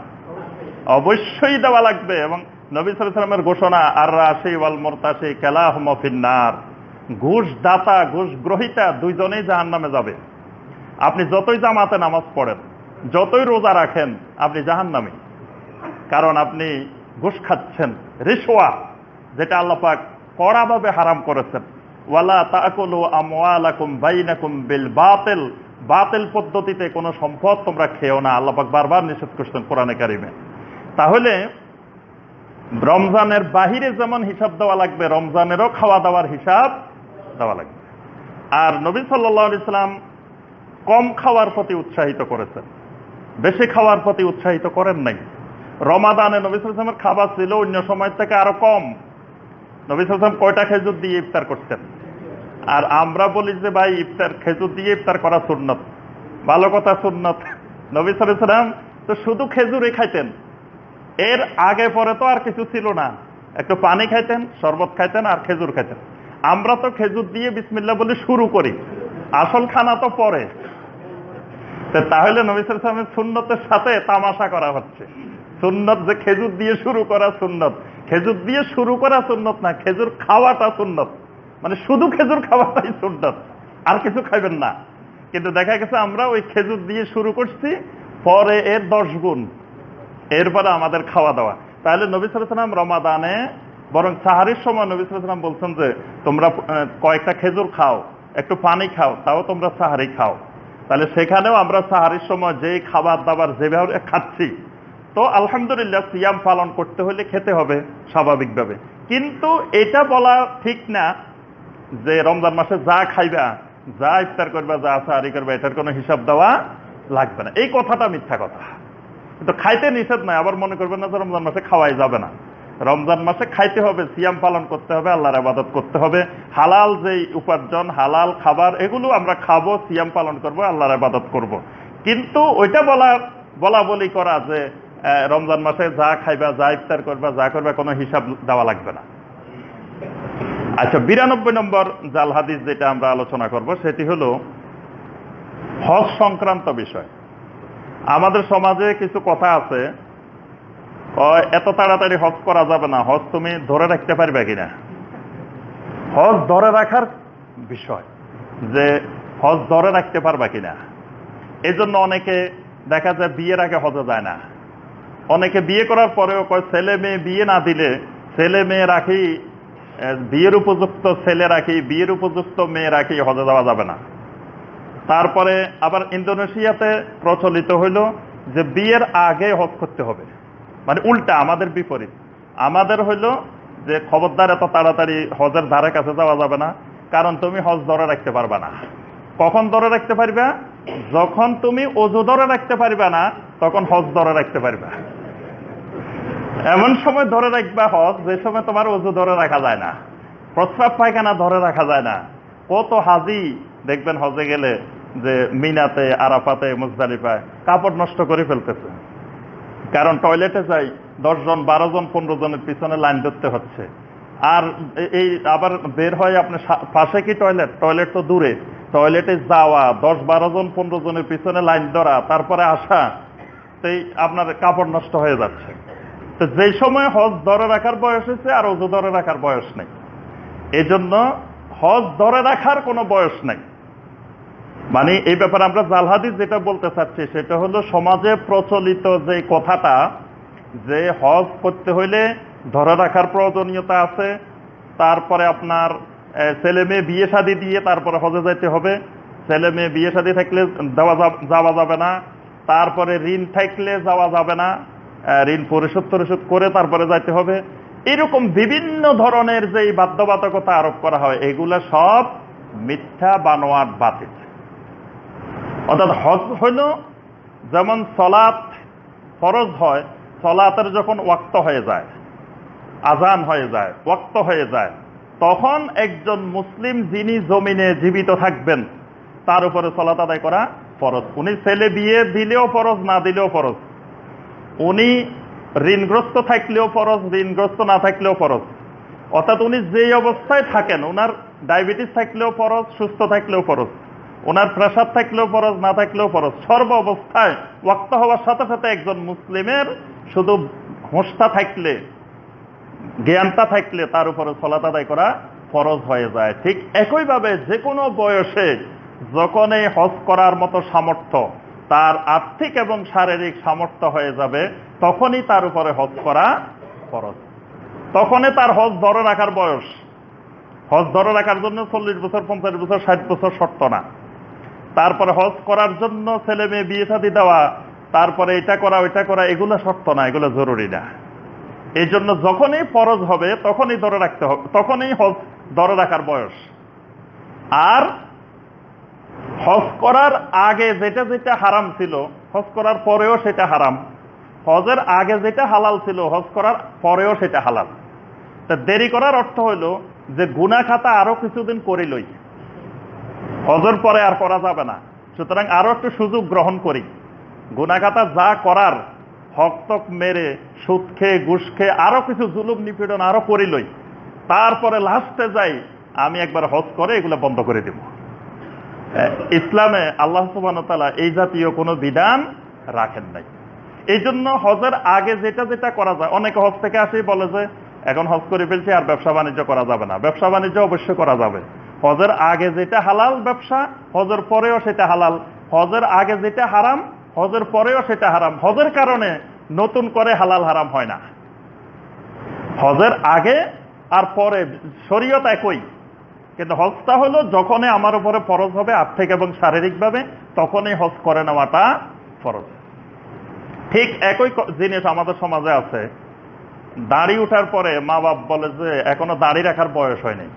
Speaker 1: অবশ্যই দেওয়া লাগবে এবং নবী সালামের ঘোষণা আর রাশি ওয়াল মোরতাশি কেলাহ মফিন্নার ঘুষ দাতা ঘুষ গ্রহিতা দুইজনেই জাহান নামে যাবে। আপনি যতই জামাতে নামাজ পড়েন, যতই রোজা রাখেন, আপনি জাহান নামে কারণ আপনি ঘুষ খাচ্ছেন। রিসোয়া যেটা আল্লাপাক কড়াভাবে হারাম করেছেন। ওয়ালা তাকুলু আমওয়ালাকুম বাইনাকুম বিল বাতিল। বাতিল পদ্ধতিতে কোনো সম্পদ তোমরা খেও না। আল্লাপাক বারবার নিষেধ করছেন কোরআনে কারিমে। তাহলে রমজানের বাহিরে যেমন হিসাব দেওয়া লাগবে, রমজানেরও খাওয়া দাওয়ার হিসাব দেওয়া লাগবে। আর নবী সাল্লাহ ইসলাম কম খাওয়ার প্রতি উৎসাহিত করেছেন। বেশি খাওয়ার প্রতি উৎসাহিত করেন নাই। রমাদানে নবী সালামের খাবার ছিল অন্য সময় থেকে আরও কম। নবী সালাম কয়টা খেজুর দিয়ে ইফতার করতেন? আর আমরা বলি যে ভাই, ইফতার খেজুর দিয়ে ইফতার করা সুন্নত। ভালো কথা, সুন্নত। নবী সালাম তো শুধু খেজুরই খাইতেন। এর আগে পরে তো আর কিছু ছিল না। একটু পানি খাইতেন, শরবত খাইতেন আর খেজুর খাইতেন। আমরা তো খেজুর দিয়ে বিসমিল্লা বলে শুরু করি। আসল খানা তো পরে। তাহলে নবিসের সালামের সুন্নতের সাথে তামাশা করা হচ্ছে। সুন্নত যে খেজুর দিয়ে শুরু করা সুন্নত। খেজুর দিয়ে শুরু করা সুন্নত না, খেজুর খাওয়াটা সুন্নত। মানে শুধু খেজুর খাওয়াটাই সুন্নত, আর কিছু খাইবেন না। কিন্তু দেখা গেছে আমরা ওই খেজুর দিয়ে শুরু করছি, পরে এর দশ গুণ। এরপরে আমাদের খাওয়া দাওয়া। তাহলে নবী সালাম রমাদানে, বরং সাহারির সময় নবী সালাম বলছেন যে, তোমরা কয়েকটা খেজুর খাও, একটু পানি খাও, তাও তোমরা সাহারি খাও। তাহলে সেখানেও আমরা সাহারির সময় যে খাবার দাবার যেভাবে খাচ্ছি, তো আলহামদুলিল্লাহ সিয়াম পালন করতে হলে খেতে হবে, স্বাভাবিকভাবে। কিন্তু এটা বলা ঠিক না যে রমজান মাসে যা খাইবা, যা ইফতার করবা, যা সাহারি করবা, এটার কোনো হিসাব দেওয়া লাগবে না। এই কথাটা মিথ্যা কথা। কিন্তু খাইতে নিষেধ নাই, আবার মনে করবেন না যে রমজান মাসে খাওয়াই যাবে না। রমজান মাসে খাইতে হবে, সিয়াম পালন করতে হবে, আল্লাহর আবাদত করতে হবে। হালাল যে উপার্জন, হালাল খাবার, এগুলো আমরা খাব, সিয়াম পালন করব, আল্লাহর আবাদত করব। কিন্তু ওইটা বলা বলা বলি করা যে রমজান মাসে যা খাইবা, যা ইফতার করবা, যা করবা, কোনো হিসাব দেওয়া লাগবে না। আচ্ছা বিরানব্বই নম্বর জাল হাদিস যেটা আমরা আলোচনা করব, সেটি হল হজ সংক্রান্ত বিষয়। আমাদের সমাজে কিছু কথা আছে এত তাড়াতাড়ি হজ করা যাবে না, হজ তুমি ধরে রাখতে পারবে কিনা? হজ ধরে রাখার বিষয়, যে হজ ধরে রাখতে পারবা কিনা? এই জন্য অনেকে দেখা যায় বিয়ের আগে হজে যায় না। অনেকে বিয়ে করার পরেও কয়, ছেলে মেয়ে বিয়ে না দিলে ছেলে মেয়ে রাখি বিয়ের উপযুক্ত ছেলে রাখি বিয়ের উপযুক্ত মেয়ে রাখি হজে যাওয়া যাবে না? তারপরে আবার ইন্দোনেশিয়াতে প্রচলিত হইল যে বিয়ের আগে হজ করতে হবে। মানে উল্টা, আমাদের বিপরীত। আমাদের হইল যে খবরদার এত তাড়াতাড়ি হজের ধারে কাছে যাওয়া যাবে না, কারণ তুমি হজ ধরে রাখতে পারবা না। কখন ধরে রাখতে পারবে? যখন তুমি অজু ধরে রাখতে পারবে না, তখন হজ ধরে রাখতে পারবা। এমন সময় ধরে রাখবা হজ যে সময় তোমার অজু ধরে রাখা যায় না। প্রস্রাব পায়খানা ধরে রাখা যায় না। কত হাজি দেখবেন হজে গেলে যে মিনাতে, আরাফাতে, মুজদালিফায় কাপড় নষ্ট করে ফেলতেছে। কারণ টয়লেটে যাই দশজন বারো জন, পনেরো জনের পিছনে লাইন ধরতে হচ্ছে। আর এই আবার বের হয় আপনি পাশে কি টয়লেট? টয়লেট তো দূরে। টয়লেটে যাওয়া, দশ, বারো জন, পনেরো জনের পিছনে লাইন ধরা, তারপরে আসা, সেই আপনার কাপড় নষ্ট হয়ে যাচ্ছে। তো যেই সময় হজ ধরে রাখার বয়স হয়েছে আর অজু ধরে রাখার বয়স নেই। এই জন্য হজ ধরে রাখার কোনো বয়স নাই। মানে এই ব্যাপারে আমরা জালহাদিস যেটা বলতে চাচ্ছি, সেটা হলো সমাজে প্রচলিত যে কথাটা, যে হজ করতে হইলে ধরে রাখার প্রয়োজনীয়তা আছে, তারপরে আপনার ছেলে মেয়ে বিয়ে শাদি দিয়ে তারপরে হজে যাইতে হবে। ছেলে মেয়ে বিয়ে শাদি থাকলে যাওয়া যাবে না, তারপরে ঋণ থাকলে যাওয়া যাবে না। ঋণ পরিশোধ পরিশোধ করে তারপরে যাইতে হবে। এরকম বিভিন্ন ধরনের যে বাধ্যবাধকতা আরোপ করা হয়, এগুলা সব মিথ্যা বানোয়াট বাতিল। অর্থাৎ হজ হইল যেমন সলাৎ ফরজ হয়, সলাতের যখন ওয়াক্ত হয়ে যায় আজান হয়ে যায়, ওয়াক্ত হয়ে যায়, তখন একজন মুসলিম যিনি জমিনে জীবিত থাকবেন, তার উপরে সলাত আদায় করা ফরজ। উনি ছেলে বিয়ে দিলেও ফরজ, না দিলেও ফরজ। উনি ঋণগ্রস্ত থাকলেও ফরজ, ঋণগ্রস্ত না থাকলেও ফরজ। অর্থাৎ উনি যেই অবস্থায় থাকেন ওনার ডায়াবেটিস থাকলেও ফরজ, সুস্থ থাকলেও ফরজ। ওনার প্রেশার থাকলেও ফরজ, না থাকলেও ফরজ। সর্ব অবস্থায় ওয়াক্ত হওয়ার সাথে সাথে একজন মুসলিমের শুধু হোঁসটা থাকলে, জ্ঞানটা থাকলে তার উপরে সলাত আদায় করা ফরজ হয়ে যায়। ঠিক একইভাবে যে কোনো বয়সে যখন এই হজ করার মতো সামর্থ্য তার আর্থিক এবং শারীরিক সামর্থ্য হয়ে যাবে, তখনই তার উপরে হজ করা ফরজ। তখনই তার হজ ধরে রাখার বয়স। হজ ধরে রাখার জন্য চল্লিশ বছর, পঞ্চাশ বছর, ষাট বছর শর্ত না। তারপরে হজ করার জন্য ছেলে মেয়ে বিয়ে শাদী দেওয়া, তারপরে এটা করা, ওইটা করা, এগুলো শর্ত না, এগুলো জরুরি না। এই জন্য যখনই ফরজ হবে, তখনই ধরে রাখতে হবে তখনই হজ ধরে রাখার বয়স। আর হজ করার আগে যেটা যেটা হারাম ছিল, হজ করার পরেও সেটা হারাম। হজের আগে যেটা হালাল ছিল, হজ করার পরেও সেটা হালাল। তা দেরি করার অর্থ হইল যে গুনা খাতা আরও কিছুদিন করিলই হজের পরে আর করা যাবে না। সুতরাং আরও একটু সুযোগ গ্রহণ করি। গুনাখাতা যা করার হকতক মেরে, সুদ খেয়ে, ঘুষ খেয়ে, আরও কিছু জুলুম নিপীড়ন আরও করিলই তারপরে লাস্টে যাই, আমি একবার হজ করে এগুলো বন্ধ করে দিব। ইসলামে আল্লাহ সুবাহতালা এই জাতীয় কোনো বিধান রাখেন নাই। এই জন্য হজের আগে যেটা যেটা করা যায়, অনেকে হজ থেকে আসেই বলে যে, এখন হজ করে ফেলছি আর ব্যবসা বাণিজ্য করা যাবে না। ব্যবসা বাণিজ্য অবশ্যই করা যাবে। হজের আগে যেটা হালাল ব্যবসা, হজের পরেও সেটা হালাল। হজের আগে যেটা হারাম, হজের পরেও সেটা হারাম। হজের কারণে নতুন করে হালাল হারাম হয় না। হজের আগে আর পরে শরীয়ত একই। কিন্তু হজটা হলো যখনই আমার উপরে ফরজ হবে, আর্থিক এবং শারীরিকভাবে, তখনই হজ করে নেওয়াটা ফরজ। ঠিক একই জিনিস আমাদের সমাজে আছে। দাড়ি উঠার পরে মা বাপ বলে যে, এখনও দাড়ি রাখার বয়স হয়নি।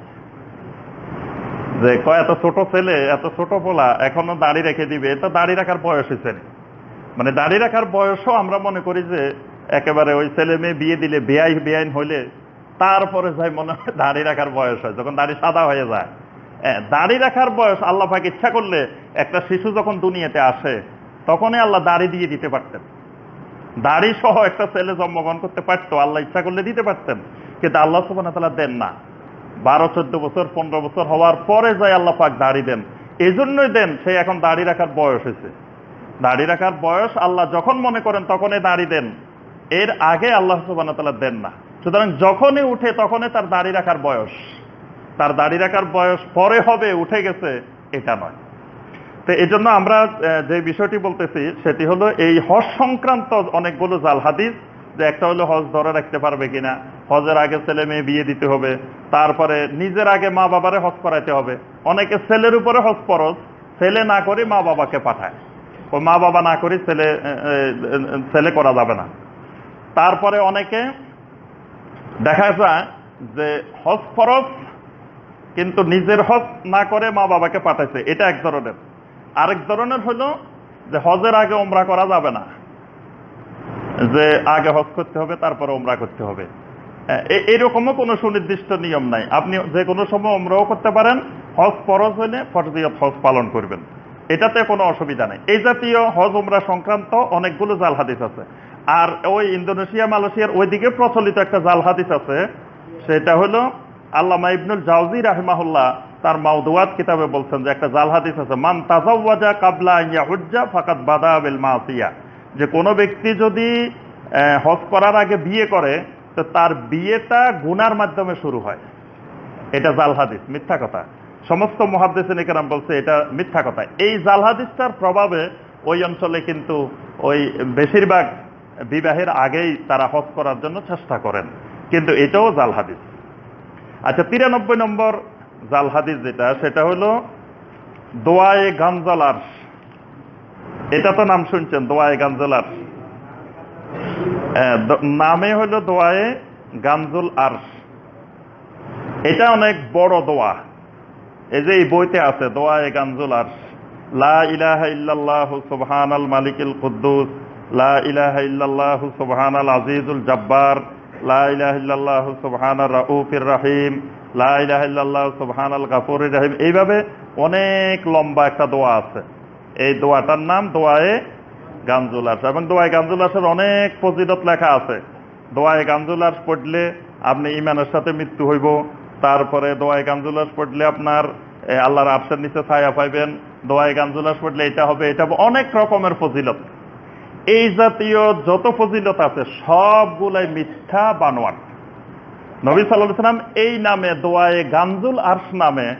Speaker 1: যে, কয়, এত ছোট ছেলে, এত ছোট পোলা, এখনও দাড়ি রেখে দিবে। এটা দাড়ি রাখার বয়স হয়েছে মানে দাড়ি রাখার বয়সও আমরা মনে করি যে, একেবারে ওই ছেলে মেয়ে বিয়ে দিলে বেআই বেআইন হইলে তারপরে যাই মনে হয় দাড়ি রাখার বয়স হয়, যখন দাড়ি সাদা হয়ে যায়। দাড়ি রাখার বয়স আল্লাহ পাক ইচ্ছা করলে একটা শিশু যখন দুনিয়াতে আসে, তখনই আল্লাহ দাড়ি দিয়ে দিতে পারতেন। দাড়ি সহ একটা ছেলে জন্মগ্রহণ করতে পারতো, আল্লাহ ইচ্ছা করলে দিতে পারতেন। কিন্তু আল্লাহ সুবাহ দেন না। বারো, চোদ্দ বছর, পনেরো বছর হওয়ার পরে যাই আল্লাহ পাক দাড়ি দেন এই জন্যই দেন সে এখন দাড়ি রাখার বয়স হয়েছে। দাড়ি রাখার বয়স আল্লাহ যখন মনে করেন তখনই দাড়ি দেন। এর আগে আল্লাহ সুবাহ দেন না। সুতরাং যখনই উঠে তখনই তার দাড়ি রাখার বয়স। তার দাড়ি রাখার বয়স পরে হবে, উঠে গেছে, এটা নয়। তো এই জন্য আমরা যে বিষয়টি বলতেছি, সেটি হলো এই হজ সংক্রান্ত অনেকগুলো জাল হাদিস, যে একটা হলো হজ ধরে রাখতে পারবে কিনা, হজের আগে ছেলে মেয়ে বিয়ে দিতে হবে, তারপরে নিজের আগে মা বাবারে হজ করাইতে হবে। অনেকে ছেলের উপরে হজ ফরজ, ছেলে না করে মা বাবাকে পাঠায়। ও মা বাবা না করে ছেলে ছেলে করা যাবে না। তারপরে অনেকে দেখা যায় যে হজ ফরজ, কিন্তু নিজের হজ না করে মা বাবাকে পাঠাইছে। এটা এক ধরনের। আরেক ধরনের হলো যে হজের আগে ওমরা করা যাবে না। যে আগে হজ করতে হবে, তারপরে ওমরা করতে হবে। এরকমও কোনো সুনির্দিষ্ট নিয়ম নাই। আপনি যে কোনো সময় ওমরাও করতে পারেন, হজ ফরজ হলে ফরজিয়ত হজ পালন করবেন। এটাতে কোনো অসুবিধা নেই। এই জাতীয় হজ ওমরা সংক্রান্ত অনেকগুলো জাল হাদিস আছে। আর ওই ইন্দোনেশিয়া, মালয়েশিয়ার ওইদিকে প্রচলিত একটা জাল হাদিস আছে। সেটা হলো আল্লামা ইবনুল জাউজি রাহমাহুল্লাহ তার মাউদুয়াত কিতাবে বলছেন যে একটা জাল হাদিস আছে, মান তাজাওয়াজা কাবলা ইয়াহুজ্জা ফাকাত বাদা বিল মাসিয়া। যে কোনো ব্যক্তি যদি হজ করার আগে বিয়ে করে, তো তার বিয়েটা গুনার মাধ্যমে শুরু হয়। এটা জাল হাদিস, মিথ্যা কথা। সমস্ত মহাদ্দেশিন কেরাম বলছে এটা মিথ্যা কথা। এই জাল হাদিসটার প্রভাবে ওই অঞ্চলে কিন্তু ওই বেশিরভাগ বিবাহের আগেই তারা হজ করার জন্য চেষ্টা করেন। কিন্তু এটাও জাল হাদিস। আচ্ছা তিরানব্বই নম্বর জাল হাদিস যেটা, সেটা হলো দোয়ায়ে গাঞ্জাল আর্শ। এটা তো নাম শুনছেন, দোয়ায়ে গাঞ্জুল আর্শ? নামে হলো দোয়ায়ে গাঞ্জুল আর্শ। এটা অনেক বড় দোয়া। এই যে এই বইতে আছে, দোয়ায়ে গাঞ্জুল আর্শ। লা ইলাহা ইল্লাল্লাহ সুবহানাল মালিকুল কুদ্দুস। লা ইলাহা ইল্লাল্লাহ আজিজুল জব্বার, লা ইলাহা রাউফির রহিম, লা ইলাহা ইল্লাল্লাহ সুবহানাল রহিম। এইভাবে অনেক লম্বা একটা দোয়া আছে। এই দোয়াটার নাম দোয়ায়ে গাঞ্জুল আর্শ। এবং দোয়ায়ে গাঞ্জুল আর্শের অনেক ফজিলত লেখা আছে। দোয়ায়ে গাঞ্জুল আর্শ পড়লে আপনি ইমানের সাথে মৃত্যু হইব। তারপরে দোয়ায় গাঞ্জুলাস পড়লে আপনার আল্লাহর আর্শের নিচে ছায়া পাইবেন। দোয়ায় গাঞ্জুলাস পড়লে এটা হবে। এটা অনেক রকমের ফজিলত। এই জাতীয় যত ফজিলত আছে, সবগুলাই মিথ্যা বানোয়ার নবী সাল্লাহ সাল্লাম এই নামে দোয়ায়ে গাঞ্জুল আর্শ নামে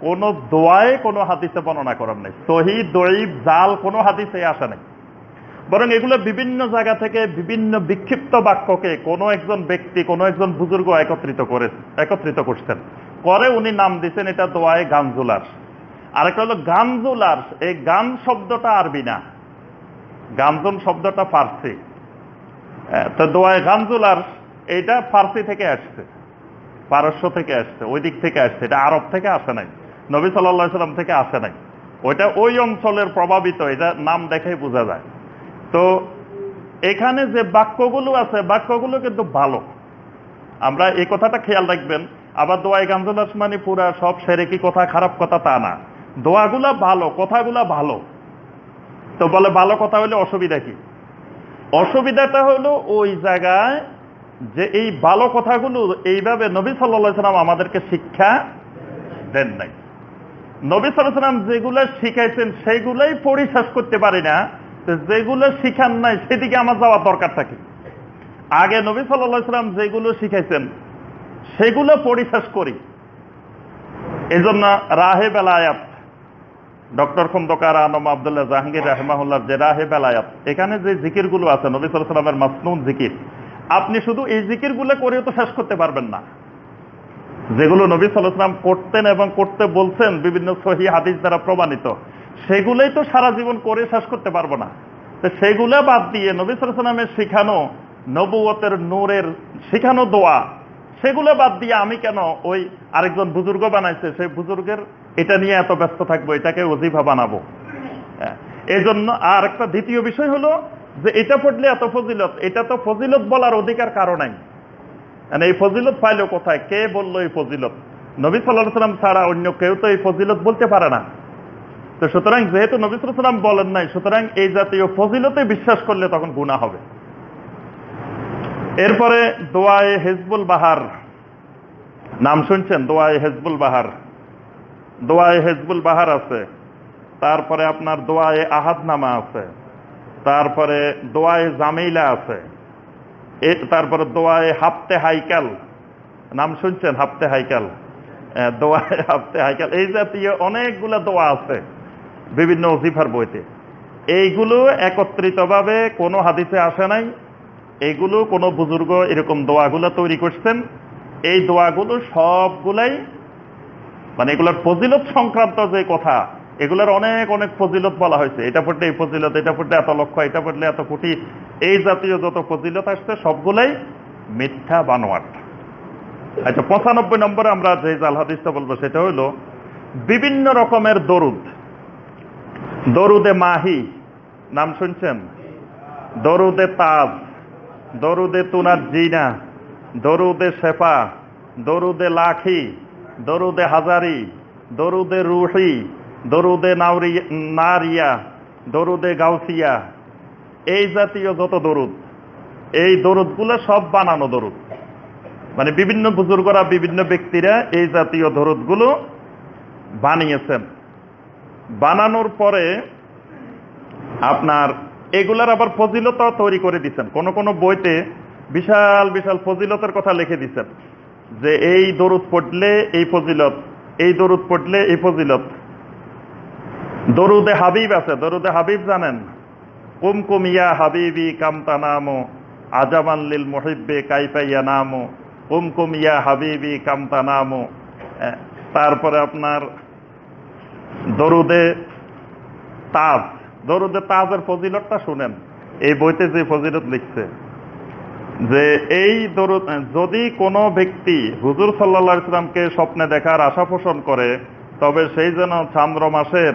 Speaker 1: কোন দোয়ায় কোনো হাদিসে বর্ণনা করার নেই। সহি দইব জাল কোনো হাদিসে আসে নাই। বরং এগুলো বিভিন্ন জায়গা থেকে বিভিন্ন বিক্ষিপ্ত বাক্যকে কোনো একজন ব্যক্তি, কোনো একজন বুজুর্গ একত্রিত করে, একত্রিত করছেন। করে উনি নাম দিচ্ছেন এটা দোয়ায় গানজুলার আরেকটা হলো গানজুলার এই গান শব্দটা আরবি না। গানজুল শব্দটা ফার্সি। তো দোয়ায় গানজুলার এইটা ফার্সি থেকে আসছে, পারস্য থেকে আসছে, ওই দিক থেকে আসছে, এটা আরব থেকে আসে নাই, নবী সাল্লা সাল্লাম থেকে আসে নাই। ওইটা ওই অঞ্চলের প্রভাবিত, এটা নাম দেখেই বোঝা যায়। তো এখানে যে বাক্যগুলো আছে, বাক্যগুলো কিন্তু ভালো। আমরা এই কথাটা খেয়াল রাখবেন, আবার দোয়াই গাঞ্জুল আসমানি পুরা সব সেরেকি কথা, খারাপ কথা তা না। দোয়াগুলা ভালো, কথাগুলা ভালো। তো বলে ভালো কথা হলে অসুবিধা কি? অসুবিধাটা হলো ওই জায়গায় যে এই ভালো কথাগুলো এইভাবে নবী সাল্লা সাল্লাম আমাদেরকে শিক্ষা দেন নাই। নবী সাল্লাম যেগুলো শিখাইছেন সেগুলোই পরিশেষ করতে পারি না। যেগুলো শিখান নাই, সেদিকে আমার যাওয়ার দরকার থাকে। আগে নবী সাল্লা সাল্লাম যেগুলো শিখাইছেন, সেগুলো পরিশেষ করি। এই জন্য রাহে বেলায়াত ডক্টর খন্দকার আনম আবদুল্লাহ জাহাঙ্গীর রাহমাহুল্লাহ যে রাহে বেলায়াত। এখানে যে জিকিরগুলো আছে, নবী সাল্লামের মাসনুন জিকির, আপনি শুধু এই জিকিরগুলো করেও তো শেষ করতে পারবেন না। যেগুলো নবী সাল্লাম করতেন এবং করতে বলছেন, বিভিন্ন সহি হাদিস দ্বারা প্রমাণিত, সেগুলোই তো সারা জীবন করে শেষ করতে পারব না। তো সেগুলো বাদ দিয়ে নবী সালামের শিখানো নবুয়তের নূরের শিখানো দোয়া, সেগুলো বাদ দিয়ে আমি কেন ওই আরেকজন বুজুর্গ বানাইছে, সেই বুজুর্গের এটা নিয়ে এত ব্যস্ত থাকব, এটাকে অজিফা বানাবো। এই জন্য আর একটা দ্বিতীয় বিষয় হলো যে এটা পড়লে এত ফজিলত, এটা তো ফজিলত বলার অধিকার কারও নাই। মানে এই ফজিলত পাইলো কোথায়? কে বলল এই ফজিলত? নবী সাল্লাহ সাল্লাম ছাড়া অন্য কেউ তো এই ফজিলত বলতে পারে না। তো সুতরাং যেহেতু নবী সাল্লাম বলেন নাই, সুতরাং এই জাতীয় ফজিলতে বিশ্বাস করলে তখন গুণা হবে। এরপরে দোয়ায়ে হেজবুল বাহার। নাম শুনছেন? দোয়ায়ে হেজবুল বাহার। দোয়ায়ে হেজবুল বাহার আছে, তারপরে আপনার দোয়ায়ে আহাদ নামা আছে, তারপরে দোয়ায়ে জামিলা আছে তারপরে দোয়ায়ে হাফতে হাইকাল, নাম শুনছেন হাফতে হাইকাল? দোয়ায় হাফতে হাইকাল, এই জাতীয় অনেকগুলো দোয়া আছে বিভিন্ন অজিফার বইতে। এইগুলো একত্রিতভাবে কোনো হাদিসে আসে নাই এইগুলো কোনো বুজুর্গ এরকম দোয়াগুলো তৈরি করছেন, এই দোয়াগুলো সবগুলাই মানে এগুলোর ফজিলত সংক্রান্ত যে কথা, এগুলোর অনেক অনেক ফজিলত বলা হয়েছে। এটা পড়লে এই ফজিলত, এটা পড়লে এত লক্ষ, এটা পড়লে এত কোটি, এই জাতীয় যত ফজিলত আসছে, সবগুলাই মিথ্যা বানোয়াট। আচ্ছা পঁচানব্বই নম্বরে আমরা যে জাল হাদিসটা বলব, সেটা হলো বিভিন্ন রকমের দরুদ। দরুদে মাহি, নাম শুনছেন? দরুদে তাজ, দরুদে তুনার জিনা দরুদে শেফা, দরুদে লাখি দরুদে হাজারি, দরুদে রুহি, দরুদে নারিয়া, দরুদে গাউসিয়া। এই জাতীয় যত দরুদ, এই দরুদগুলো সব বানানো দরুদ। মানে বিভিন্ন বুজুর্গরা, বিভিন্ন ব্যক্তিরা এই জাতীয় দরুদগুলো বানিয়েছেন। বানানোর পরে আপনার এগুলার আবার ফজিলত তৈরি করে দিচ্ছেন। কোন কোন বইতে বিশাল বিশাল ফজিলতের কথা লিখে দিচ্ছেন। যে এই দরুদ পড়লে এই ফজিলত, এই দরুদ পড়লে এই ফজিলত। দরুদে হাবিব আছে, দরুদে হাবিব জানেন? কুমকুম ইয়া হাবিবি কামতা নামো আজামান লিল মহিব্বে কাইপাইয়া নামো। কুমকুম ইয়া হাবিবি কামতা নামো তারপরে আপনার দরুদে তাজ, দরুদে তাজের ফজিলতটা শুনেন। এই বইতে যে ফজিলত লিখছে। যে এই দরুদ, যদি কোনো ব্যক্তি হুজুর সাল্লা ইসলামকে স্বপ্নে দেখার আশা পোষণ করে, তবে সেই যেন চান্দ্র মাসের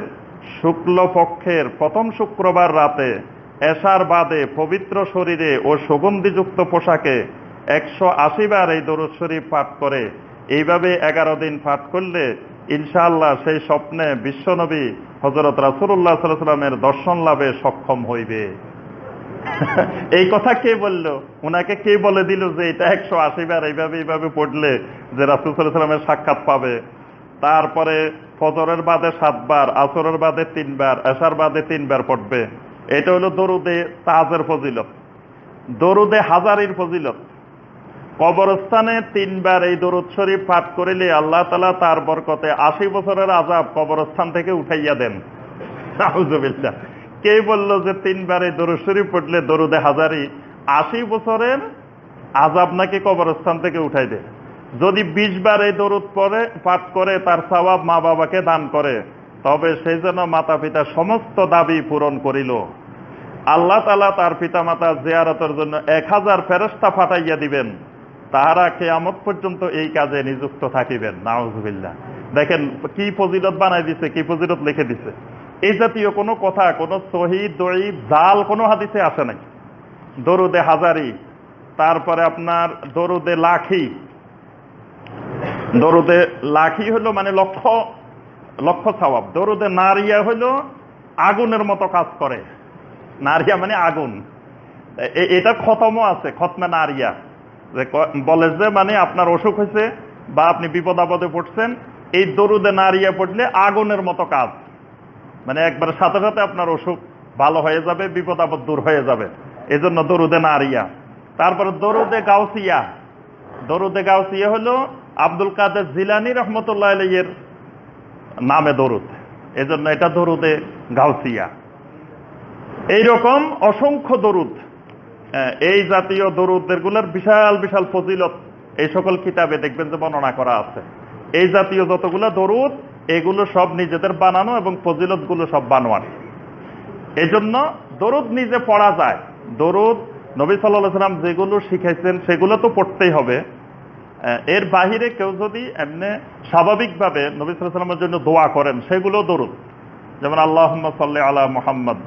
Speaker 1: শুক্ল পক্ষের প্রথম শুক্রবার রাতে এশার বাদে পবিত্র শরীরে ও সুগন্ধিযুক্ত পোশাকে একশো আশি বার এই দরুদ শরীফ পাঠ করে, এইভাবে এগারো দিন পাঠ করলে ইনশাআল্লাহ সেই স্বপ্নে বিশ্বনবী হজরত রাসুল্লাহ সাল্লামের দর্শন লাভে সক্ষম হইবে। <laughs> এই কথা কে বলল? ওনাকে কে বলে দিল যে এটা একশো আশি বার এইভাবে এইভাবে পড়লে যে রাসুল সাল্লামের সাক্ষাৎ পাবে? তারপরে ফজরের বাদে সাতবার, আসরের বাদে তিনবার, এশার বাদে তিনবার পড়বে। এটা হলো দরুদে তাজের ফজিলত। দরুদে হাজারির ফজিলত। কবরস্থানে তিনবার এই দরুদ শরীফ পাঠ করিলে আল্লাহ তালা তার বরকতে আশি বছরের আজাব কবরস্থান থেকে উঠাইয়া দেন। নাউজুবিল্লাহ। কে বলল যে, তিনবার শরীফ পড়লে দরুদে হাজারি। আশি বছরের আজাব নাকি কবরস্থান থেকে উঠাই দেয়। যদি বিশ বার এই দরুদ পরে পাঠ করে, তার সবাব মা বাবাকে দান করে, তবে সেই জন্য মাতা পিতা সমস্ত দাবি পূরণ করিল। আল্লাহ তালা তার পিতা মাতা জিয়ারতের জন্য এক হাজার ফেরস্তা ফাটাইয়া দিবেন। তাহারা কেয়ামত পর্যন্ত এই কাজে নিযুক্ত থাকিবেন। নাউজুবিল্লাহ। দেখেন, কি ফজিলত বানাই দিছে, কি ফজিলত লিখে দিছে। এই জাতীয় কোনো কথা, কোনো সহি দই জাল, কোনো হাদিসে আসে নাই। দরুদে হাজারি, তারপরে আপনার দরুদে লাখি। দরুদে লাখি হলো মানে লক্ষ লক্ষ সওয়াব দরুদে নারিয়া হলো আগুনের মতো কাজ করে। নারিয়া মানে আগুন। এটা খতমও আছে, খতমে নারিয়া। যে বলে যে মানে আপনার অসুখ হয়েছে বা আপনি বিপদ আপদে পড়ছেন, এই দরুদে নারিয়া পড়লে আগুনের মতো কাজ। মানে একবার সাথে সাথে আপনার অসুখ ভালো হয়ে যাবে, বিপদ আপদ দূর হয়ে যাবে। এই জন্য দরুদে নারিয়া। তারপরে দরুদে গাউসিয়া। দরুদে গাউসিয়া হলো আব্দুল কাদের জিলানি রহমতুল্লাহ আলাইয়ের নামে দরুদ। এজন্য এটা দরুদে গাউসিয়া। এইরকম অসংখ্য দরুদ এই জাতীয় দরুদেরগুলোর বিশাল বিশাল ফজিলত এই সকল কিতাবে দেখবেন যে বর্ণনা করা আছে। এই জাতীয় যতগুলো দরুদ এগুলো সব নিজেদের বানানো এবং ফজিলতগুলো সব বানোয়ার এই জন্য দরুদ নিজে পড়া যায়। দরুদ নবী সাল্লাহ সাল্লাম যেগুলো শিখাইছেন সেগুলো তো পড়তেই হবে। এর বাহিরে কেউ যদি এমনি স্বাভাবিকভাবে নবী সাল্লাহ সাল্লামের জন্য দোয়া করেন, সেগুলো দরুদ। যেমন আল্লাহ সাল্লি আলা মোহাম্মদ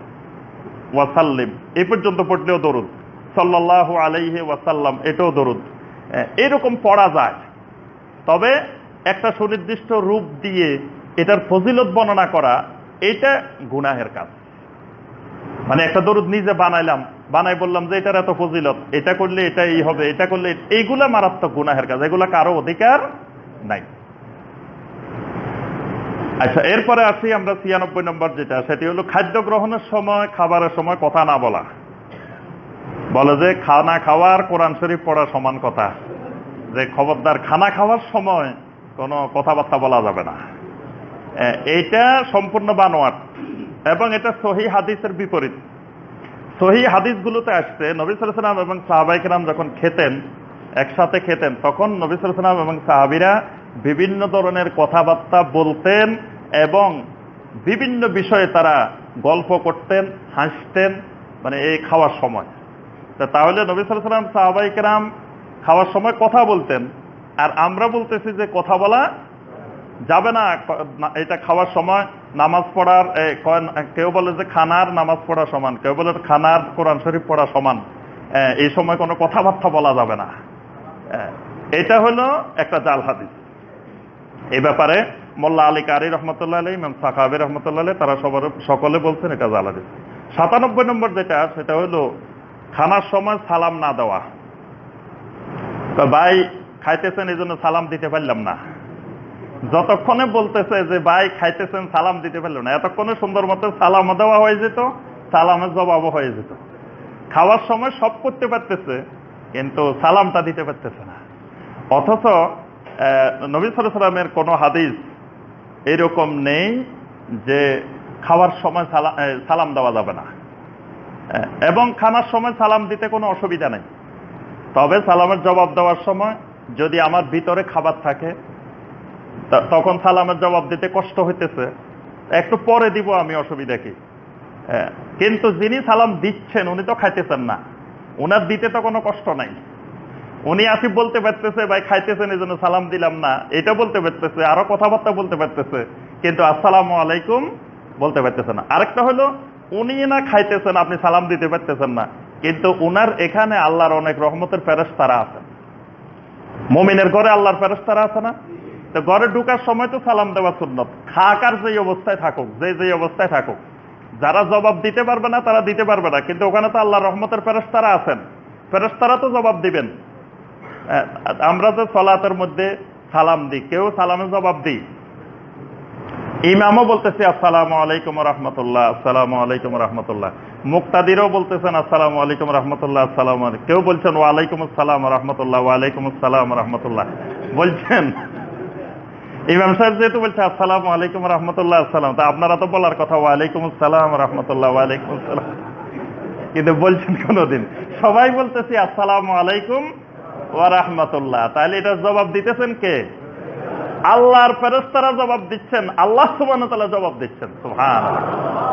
Speaker 1: ওয়াসাল্লিম এই পর্যন্ত পড়লেও দরুদ। সাল্লাহ আলাইহি ওয়াসাল্লাম, এটাও দরুদ। এরকম পড়া যায়। তবে একটা সুনির্দিষ্ট রূপ দিয়ে এটার ফজিলত বর্ণনা করা, এটা গুনাহের কাজ। মানে একটা দরুদ নিজে বানাইলাম, বানাই বললাম যে এটার এত ফজিলত, এটা করলে এটা এই হবে, এটা করলে এইগুলা মারাত্মক গুনাহের কাজ, এগুলা কারও অধিকার নাই। আচ্ছা এরপরে আসি আমরা ছিয়ানব্বই নম্বর যেটা, সেটি হলো খাদ্য গ্রহণের সময়, খাবারের সময় কথা না বলা। বলে যে খানা খাওয়ার কোরআন শরীফ পড়া সমান কথা। যে খবরদার খানা খাওয়ার সময় কোনো কথাবার্তা বলা যাবে না। এইটা সম্পূর্ণ বানোয়াট, এবং এটা সহি হাদিসের বিপরীত। সহি হাদিসগুলোতে আসছে, নবী সালাম এবং সাহাবাইকেরাম যখন খেতেন, একসাথে খেতেন, তখন নবী সালাম এবং সাহাবিরা বিভিন্ন ধরনের কথাবার্তা বলতেন এবং বিভিন্ন বিষয়ে তারা গল্প করতেন, হাসতেন মানে এই খাওয়ার সময়। তাহলে নবী সালাম সাহাবাইকেরাম খাওয়ার সময় কথা বলতেন আর আমরা বলতেছি যে কথা বলা যাবে না, এটা খাওয়ার সময় নামাজ পড়ার কেউ বলে যে খানার নামাজ পড়া সমান, কেউ বলে খানার কোরআন শরীফ পড়া সমান এই সময় কোনো কথাবার্তা বলা যাবে না। এটা হলো একটা জাল হাদিস। এই ব্যাপারে মোল্লা আলী কারি রহমতুল্লাহ আলী ইমাম সাকাবি রহমতুল্লাহ তারা সবার সকলে বলছেন এটা জাল হাদিস। সাতানব্বই নম্বর যেটা, সেটা হলো খানার সময় সালাম না দেওয়া। ভাই খাইতেছেন এই জন্য সালাম দিতে পারলাম না। যতক্ষণে বলতেছে যে, ভাই, খাইতেছেন, সালাম দিতে পারল না। এতক্ষণে সুন্দর মতো সালাম দেওয়া হয়ে যেত, সালামের জবাবও হয়ে যেত। খাওয়ার সময় সব করতে পারতেছে, কিন্তু সালামটা দিতে পারতেছে না। অথচ নবী সালামের কোনো হাদিস এরকম নেই যে, খাওয়ার সময় সালাম দেওয়া যাবে না। এবং খানার সময় সালাম দিতে কোনো অসুবিধা নেই। তবে সালামের জবাব দেওয়ার সময় যদি আমার ভিতরে খাবার থাকে তখন সালামের জবাব দিতে কষ্ট হইতেছে। একটু পরে দিব আমি অসুবিধা কি? হ্যাঁ, কিন্তু যিনি সালাম দিচ্ছেন উনি তো খাইতেছেন না। ওনার দিতে তো কোনো কষ্ট নাই। উনি আসি বলতে পারতেছে ভাই খাইতেছেন এই জন্য সালাম দিলাম না। এটা বলতে পারতেছে আরও কথাবার্তা বলতে পারতেছে কিন্তু আসসালামু আলাইকুম বলতে পারতেছে না। আরেকটা হলো উনি না খাইতেছেন আপনি সালাম দিতে পারতেছেন না। কিন্তু উনার এখানে আল্লাহর অনেক রহমতের ফেরেস তারা আছেন। মমিনের ঘরে আল্লাহর ফেরস্তারা আছে না? তো ঘরে ঢুকার সময় তো সালাম দেওয়া সুন্নত। খাকার যেই অবস্থায় থাকুক যে যেই অবস্থায় থাকুক। যারা জবাব দিতে পারবে না, তারা দিতে পারবে না। কিন্তু ওখানে তো আল্লাহ রহমতের ফেরস্তারা আছেন। ফেরস্তারা তো জবাব দিবেন। আমরা তো সলাতের মধ্যে সালাম দিই, কেউ সালামের জবাব দিই। ইমামও বলতেছে, আসসালামু আলাইকুম রহমতুল্লাহ, আসসালামু আলাইকুম রহমতুল্লাহ। মুক্তাদিরও বলতেছেন, আসসালামু আলাইকুম রহমতুল্লাহ, আসসালাম কেউ বলছেন, ওয়ালাইকুম আসসালাম রহমতুল্লাহ, ওয়ালাইকুম আসসালাম রহমতুল্লাহ। বলছেন। ইমাম সাহেব যেহেতু বলছে, আসসালামু আলাইকুম রহমতুল্লাহ, আসসালাম। তা আপনারা তো বলার কথা, ওয়ালাইকুম আসসালাম রহমতুল্লাহ, ওয়ালাইকুম আসসালাম। কিন্তু বলছেন কোনদিন। সবাই বলতেছি, আসসালামু আলাইকুম ওয়া রাহমাতুল্লাহ। তাহলে এটা জবাব দিতেছেন কে? আল্লাহর ফেরেস্তারা জবাব দিচ্ছেন, আল্লাহ ওয়া জবাব দিচ্ছেন, সুবহানাল্লাহ।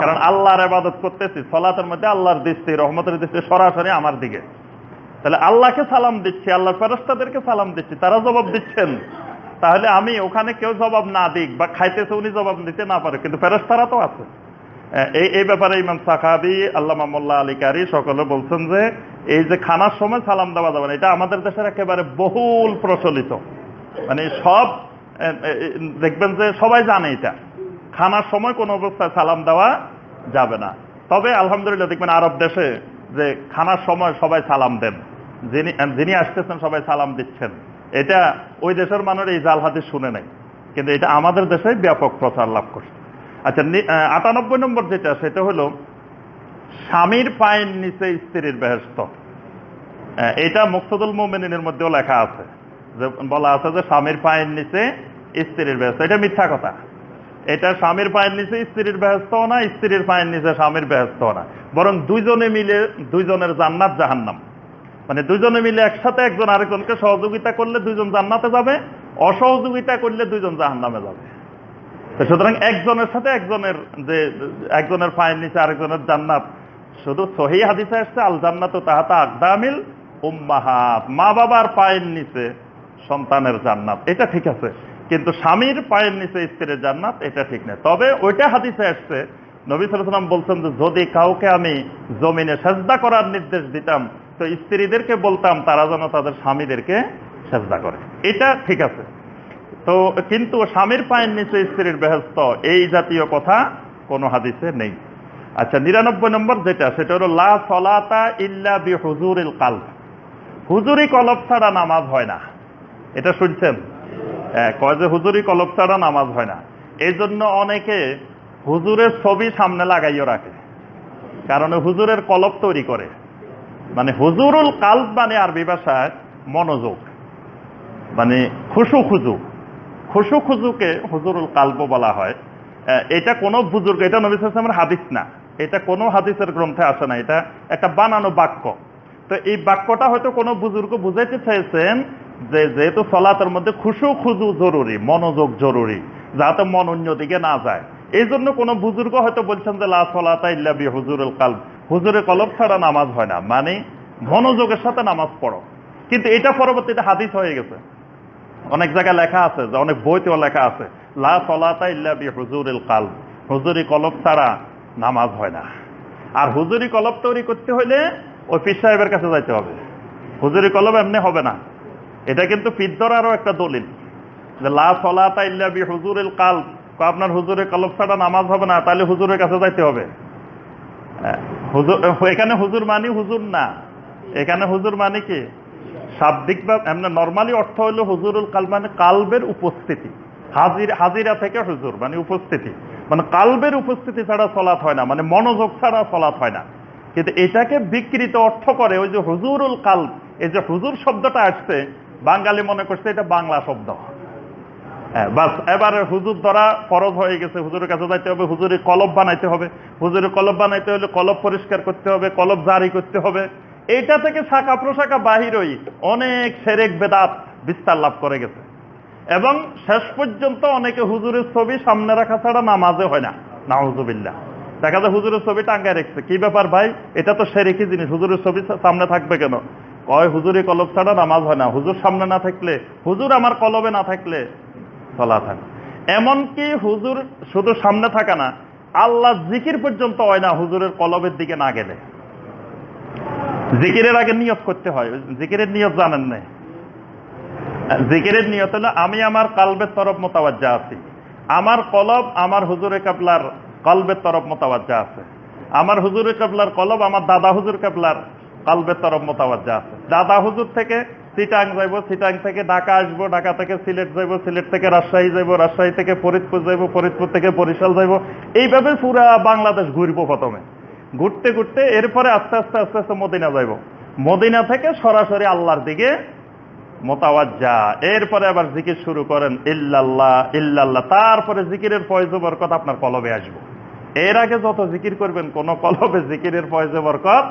Speaker 1: কারণ আল্লাহর ইবাদত করতেছি, সালাতের মধ্যে আল্লাহর দৃষ্টি, রহমতের দৃষ্টি সরাসরি আমার দিকে। তাহলে আল্লাহকে সালাম দিচ্ছি, আল্লাহর ফেরেস্তাদেরকে সালাম দিচ্ছি, তারা জবাব দিচ্ছেন। তাহলে আমি ওখানে কেউ জবাব না দিক বা খাইতেছে উনি জবাব দিতে না পারে, কিন্তু ফেরেস্তারা তো আছে। এই এই ব্যাপারে ইমাম সাকাবি আল্লাহ মোল্লা আলী কারি সকলে বলছেন যে, এই যে খানার সময় সালাম দেওয়া যাবে না, এটা আমাদের দেশের একেবারে বহুল প্রচলিত। মানে সব দেখবেন যে সবাই জানে এটা। খানার সময় কোনো অবস্থায় সালাম দেওয়া যাবে না। তবে আলহামদুলিল্লাহ দেখবেন আরব দেশে যে খানার সময় সবাই সালাম দেন। যিনি যিনি আসতেছেন সবাই সালাম দিচ্ছেন। এটা ওই দেশের মানুষ এই জাল হাতে শুনে নাই। কিন্তু এটা আমাদের দেশে ব্যাপক প্রচার লাভ করছে। আচ্ছা আটানব্বই নম্বর যেটা, সেটা হলো স্বামীর পায়ের নিচে স্ত্রীর বেহস্ত এটা মুক্তদুল মোমেনের মধ্যেও লেখা আছে। যে বলা আছে যে স্বামীর পায়ের নিচে স্ত্রীর বেহস্ত এটা মিথ্যা কথা। এটা স্বামীর পায়ের নিচে স্ত্রীর বেহস্ত না, স্ত্রীর পায়ের নিচে স্বামীর বেহস্ত না। বরং দুইজনে মিলে দুইজনের জান্নাত জাহান্নাম। মানে দুজনে মিলে একসাথে একজন আরেকজনকে সহযোগিতা করলে দুইজন জান্নাতে যাবে, অসহযোগিতা করলে দুইজন জাহান্নামে যাবে। সুতরাং একজনের সাথে একজনের যে, একজনের পায়ের নিচে আরেকজনের জান্নাত, শুধু সহি হাদিসে আসছে আল জান্নাত তাহাতা আকদামিল উম্মাহাত। মা বাবার পায়ের নিচে সন্তানের জান্নাত। এটা ঠিক আছে। কিন্তু স্বামীর পায়ের নিচে স্ত্রীর জান্নাত, এটা ঠিক না। তবে ওইটা হাদিসে আসছে, নবী সালাম বলছেন যে, যদি কাউকে আমি জমিনে সেজদা করার নির্দেশ দিতাম, তো স্ত্রীদেরকে বলতাম, তারা যেন তাদের স্বামীদেরকে সেজদা করে। এটা ঠিক আছে। তো কিন্তু স্বামীর পায়ের নিচে স্ত্রীর বেহস্ত এই জাতীয় কথা কোনো হাদিসে নেই। আচ্ছা নিরানব্বই নম্বর যেটা, সেটা হলো, লা সলাতা ইল্লা বি হুজুরিল কাল হুজুরি কলব ছাড়া নামাজ হয় না। এটা শুনছেন? কয় যে হুজুরি কলব ছাড়া নামাজ হয় না। এই জন্য অনেকে হুজুরের ছবি সামনে লাগাইও রাখে। কারণ হুজুরের কলব তৈরি করে। মানে হুজুরুল কাল্ব মানে আরবি ভাষায় মনোযোগ। মানে খুশু খুজু। খুশু খুজুকে হুজুরুল কাল্ব বলা হয়। এটা কোনো বুজুর্গ, এটা নবী সালামের হাদিস না। এটা কোনো হাদিসের গ্রন্থে আসে না। এটা একটা বানানো বাক্য। তো এই বাক্যটা হয়তো কোনো বুজুর্গ বুঝাইতে চাইছেন যে যেহেতু সলাতের মধ্যে খুশু খুজু জরুরি, মনোযোগ জরুরি, যাতে মন অন্যদিকে না যায়। এই জন্য কোনো বুজুর্গ হয়তো বলছেন যে, লা সলাতা ইল্লা বি হুজুরুল কাল্ব। হুজুরের কলব ছাড়া নামাজ হয় না। মানে মনোযোগের সাথে নামাজ পড়ো। কিন্তু এটা পরবর্তীতে হাদিস হয়ে গেছে। অনেক জায়গায় লেখা আছে, যে অনেক বইতেও লেখা আছে, লা সলাতা ইল্লা বি হুজুরিল কাল হুজুরি কলব ছাড়া নামাজ হয় না। আর হুজুরি কলব তৈরি করতে হইলে ওই পীর সাহেবের কাছে যাইতে হবে। হুজুরি কলব এমনি হবে না। এটা কিন্তু পিদ্দর আরও একটা দলিল যে, লা সলাতা হুজুরিল কাল আপনার হুজুরের কলব ছাড়া নামাজ হবে না, তাহলে হুজুরের কাছে যাইতে হবে। এখানে হুজুর মানি হুজুর না। এখানে হুজুর মানে কি? শাব্দিক বা নর্মালি অর্থ হলো হুজুরুল কাল মানে কালবের উপস্থিতি। হাজির, হাজিরা থেকে হুজুর মানে উপস্থিতি। মানে কালবের উপস্থিতি ছাড়া চলাত হয় না মানে মনোযোগ ছাড়া চলাত হয় না। কিন্তু এটাকে বিকৃত অর্থ করে ওই যে হুজুরুল কাল এই যে হুজুর শব্দটা আসছে বাঙালি মনে করছে এটা বাংলা শব্দ। হ্যাঁ, বাস এবারে হুজুর ধরা ফরজ হয়ে গেছে। হুজুরের কাছে যাইতে হবে হুজুরের কলব বানাইতে হবে। হুজুরের কলব বানাইতে হলে কলব পরিষ্কার করতে হবে কলব জারি করতে হবে। এইটা থেকে শাখা প্রশাখা বাহিরই অনেক সেরেক বেদাত বিস্তার লাভ করে গেছে। এবং শেষ পর্যন্ত অনেকে হুজুরের ছবি সামনে রাখা ছাড়া নামাজে হয় না। নাউজুবিল্লাহ। দেখা যায় হুজুরের ছবি টাঙ্গায় রেখেছে। কি ব্যাপার ভাই? এটা তো সেরেকি জিনিস। হুজুরের ছবি সামনে থাকবে কেন? কয়, হুজুরি কলব ছাড়া নামাজ হয় না। হুজুর সামনে না থাকলে, হুজুর আমার কলবে না থাকলে চলা থাকে। এমনকি হুজুর শুধু সামনে থাকা না, আল্লাহ জিকির পর্যন্ত হয় না হুজুরের কলবের দিকে না গেলে। জিকিরের আগে নিয়ত করতে হয়। জিকিরের নিয়ত জানেন নাই? জিকিরের নিয়ত হলো, আমি আমার কালবের তরফ মোতাবাজ্জা আছি। আমার কলব আমার হুজুরে কাবলার কলবের তরফ মোতাবাজ্জা আছে। আমার হুজুরে কাবলার কলব আমার দাদা হুজুর কাবলার কলবের তরফ মোতাবাজ্জা আছে। দাদা হুজুর থেকে চিটাং যাইব চিটাং থেকে ঢাকা আসব, ঢাকা থেকে সিলেট যাইব, সিলেট থেকে রাজশাহী যাইব, রাজশাহী থেকে ফরিদপুর যাইব, ফরিদপুর থেকে বরিশাল যাইব। এইভাবে পুরা বাংলাদেশ ঘুরবো প্রথমে। ঘুরতে ঘুরতে এরপরে আস্তে আস্তে আস্তে আস্তে মদিনা যাইব। মদিনা থেকে সরাসরি আল্লাহর দিকে মোতাওয়াজ্জা। এরপরে আবার জিকির শুরু করেন, ইল্লাল্লাহ ইল্লাল্লাহ। তারপরে জিকিরের ফয়জ বরকত আপনার কলবে আসব। এর আগে যত জিকির করবেন, কোন কলবে জিকিরের ফয়জ বরকত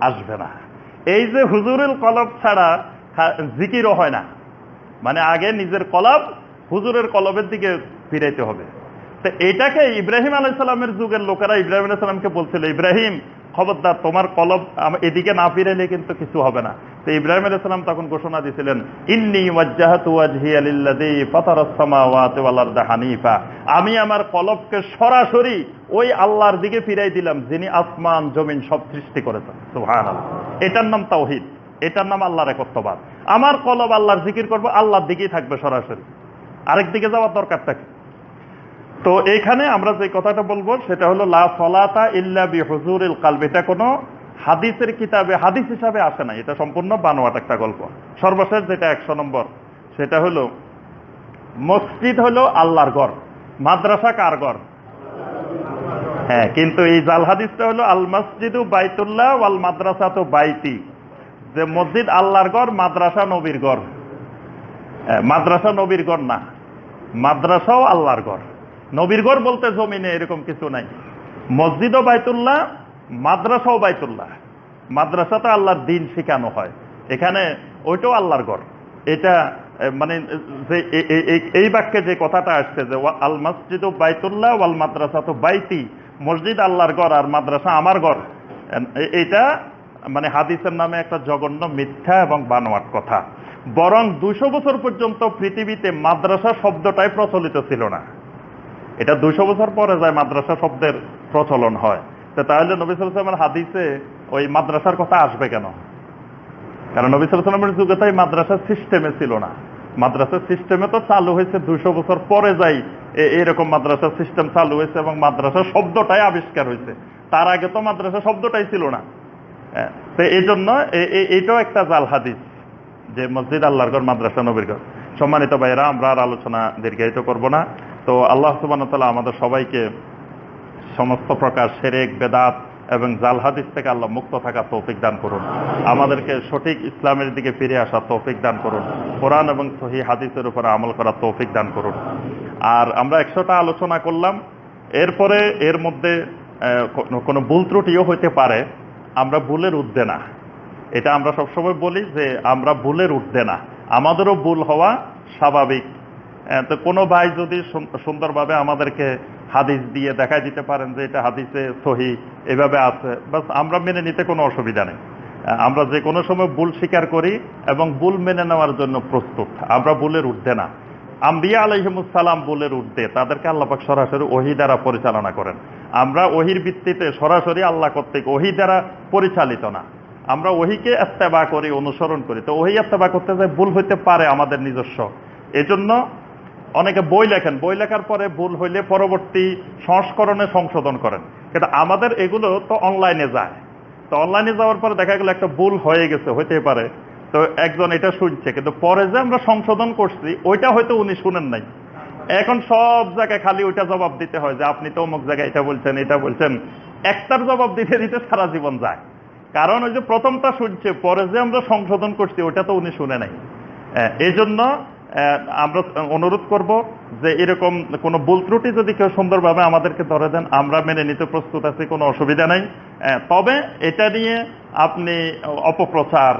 Speaker 1: আসবে না। এই যে হুজুরের কলব ছাড়া জিকিরও হয় না। মানে আগে নিজের কলব হুজুরের কলবের দিকে ফিরাইতে হবে। তো এটাকে ইব্রাহিম আলাইসাল্লামের যুগের লোকেরা ইব্রাহিম আলাইসাল্লামকে বলছিল, ইব্রাহিম, খবরদার, তোমার কলব এদিকে না ফিরাইলে কিন্তু কিছু হবে না। তো ইব্রাহিম আলাইসাল্লাম তখন ঘোষণা দিয়েছিলেন ইন্নি আমি আমার কলবকে সরাসরি ওই আল্লাহর দিকে ফিরাই দিলাম, যিনি আসমান, জমিন সব সৃষ্টি করেছেন। সুবহানাল্লাহ। এটার নাম তাওহীদ। এটার নাম আল্লাহর একত্ববাদ। আমার কলব আল্লাহর জিকির করব, আল্লাহর দিকেই থাকবে সরাসরি। আরেক দিকে যাওয়ার দরকার থাকে তো এইখানে আমরা যে কথাটা বলব, সেটা হলো, লা সলাতা ইল্লা বি হুজুরিল কালব। এটা কোনো হাদিসের কিতাবে হাদিস হিসাবে আসে না এটা সম্পূর্ণ বানোয়াট একটা গল্প। সর্বশেষ যেটা একশো নম্বর সেটা হলো মসজিদ হলো আল্লাহর ঘর। মাদ্রাসা কার ঘর? হ্যাঁ কিন্তু এই জাল হাদিসটা হলো আল মসজিদু বাইতুল্লাহ ওয়াল মাদ্রাসা তো বাইতি। যে মসজিদ আল্লাহর ঘর মাদ্রাসা নবীর ঘর। হ্যাঁ, মাদ্রাসা নবীর ঘর না মাদ্রাসাও আল্লাহর ঘর। নবীর ঘর বলতে জমিনে এরকম কিছু নাই। মসজিদও বাইতুল্লাহ মাদ্রাসাও বাইতুল্লাহ। মাদ্রাসাতে আল্লাহর দিন শেখানো হয়। এখানে ওইটাও আল্লাহর ঘর। এটা মানে যে এই বাক্যে যে কথাটা আসছে যে আল মসজিদ ও বাইতুল্লাহ, ওয়াল মাদ্রাসা তো বাইতি। মসজিদ আল্লাহর ঘর আর মাদ্রাসা আমার ঘর। এটা মানে হাদিসের নামে একটা জঘন্য মিথ্যা এবং বানোয়াট কথা। বরং দুশো বছর পর্যন্ত পৃথিবীতে মাদ্রাসা শব্দটাই প্রচলিত ছিল না। এটা দুশো বছর পরে যায় মাদ্রাসা শব্দের প্রচলন হয়। তো তাহলে নবী সালামের হাদিসে ওই মাদ্রাসার কথা আসবে কেন? কারণ নবী সালামের যুগে তো এই মাদ্রাসার সিস্টেমে ছিল না। মাদ্রাসার সিস্টেমে তো চালু হয়েছে দুশো বছর পরে যাই এ- এরকম মাদ্রাসার সিস্টেম চালু হয়েছে এবং মাদ্রাসা শব্দটাই আবিষ্কার হয়েছে। তার আগে তো মাদ্রাসা শব্দটাই ছিল না। তো এই জন্য এ- এ- এটাও একটা জাল হাদিস যে মসজিদ আল্লাহর ঘর, মাদ্রাসা নবীর ঘর। সম্মানিত ভাইরা আমরা আর আলোচনা দীর্ঘায়িত করব না। তো আল্লাহ সুবান তাল্লাহ আমাদের সবাইকে সমস্ত প্রকার সেরেক বেদাত এবং জাল হাদিস থেকে আল্লাহ মুক্ত থাকার তৌফিক দান করুন। আমাদেরকে সঠিক ইসলামের দিকে ফিরে আসার তৌফিক দান করুন। কোরআন এবং সহি হাদিসের উপরে আমল করা তৌফিক দান করুন। আর আমরা একশোটা আলোচনা করলাম। এরপরে এর মধ্যে কোনো- ভুল ত্রুটিও হইতে পারে। আমরা ভুলের উদ্দে না। এটা আমরা সবসময় বলি যে আমরা ভুলের উঠতে না। আমাদেরও ভুল হওয়া স্বাভাবিক। তো কোনো ভাই যদি সুন- সুন্দরভাবে আমাদেরকে হাদিস দিয়ে দেখাই দিতে পারেন যে এটা হাদিসে সহি, এভাবে আছে, বাস আমরা মেনে নিতে কোনো অসুবিধা নেই। আমরা যে কোনো সময় ভুল স্বীকার করি এবং ভুল মেনে নেওয়ার জন্য প্রস্তুত। আমরা ভুলের উঠতে না। আম্বিয়া আলহিমুসালাম বলের উঠতে তাদেরকে আল্লাপাক সরাসরি ওহি দ্বারা পরিচালনা করেন। আমরা ওহির ভিত্তিতে সরাসরি আল্লাহ কর্তৃক ওহি দ্বারা পরিচালিত না। আমরা ওহিকে এত্তেবা করি, অনুসরণ করি। তো ওহি এত্তেবা করতে যে ভুল হইতে পারে আমাদের নিজস্ব। এজন্য অনেকে বই লেখেন। বই লেখার পরে ভুল হইলে পরবর্তী সংস্করণে সংশোধন করেন। কিন্তু আমাদের এগুলো তো অনলাইনে যায়। তো অনলাইনে যাওয়ার পরে দেখা গেল একটা ভুল হয়ে গেছে হইতে পারে। তো একজন এটা শুনছে, কিন্তু পরে যে আমরা সংশোধন করছি, ওইটা হয়তো উনি শুনেন নাই। এখন সব জায়গায় খালি ওইটা জবাব দিতে হয় যে, আপনি তো অমুক জায়গায় এটা বলছেন এটা বলছেন। একটার জবাব দিতে দিতে সারা জীবন যায়। কারণ ওই যে প্রথমটা শুনছে, পরে যে আমরা সংশোধন করছি ওটা তো উনি শুনে নাই। এই জন্য আমরা অনুরোধ করব যে এরকম কোনো ভুল ত্রুটি যদি কেউ সুন্দরভাবে আমাদেরকে ধরে দেন, আমরা মেনে নিতে প্রস্তুত আছি, কোনো অসুবিধা নাই। তবে এটা নিয়ে আপনি অপপ্রচার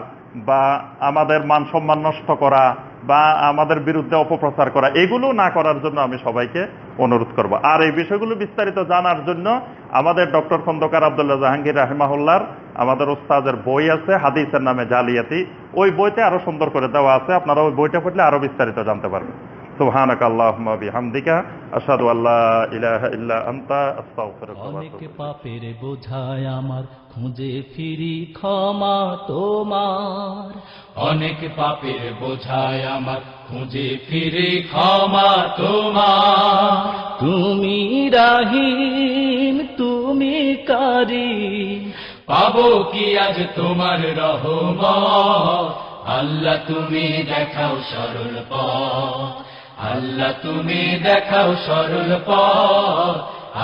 Speaker 1: বা আমাদের মান সম্মান নষ্ট করা বা আমাদের বিরুদ্ধে অপপ্রচার করা, এগুলো না করার জন্য আমি সবাইকে অনুরোধ করব। আর এই বিষয়গুলো বিস্তারিত জানার জন্য আমাদের ডক্টর খন্দকার আবদুল্লাহ জাহাঙ্গীর রাহিমাহুল্লার আমাদের ওস্তাদের বই আছে, হাদিসের নামে জালিয়াতি। ওই বইতে আরও সুন্দর করে দেওয়া আছে, আপনারা ওই বইটা পড়লে আরও বিস্তারিত জানতে পারবেন। আল্লা ইলাহা ইল্লা আনতা, আস্তাগফিরুকা ওয়া
Speaker 2: অনেক। পাপের বোঝায় আমার, খুঁজে ফিরি ক্ষমা তোমার। অনেক পাপের বোঝায় আমার, খুঁজে ফিরি ক্ষমা তোমার। তুমি রাহিম, তুমি কারি পাবো কি আজ তোমার রহমত? আল্লাহ তুমি দেখাও সরল প আল্লাহ তুমি দেখাও সরল প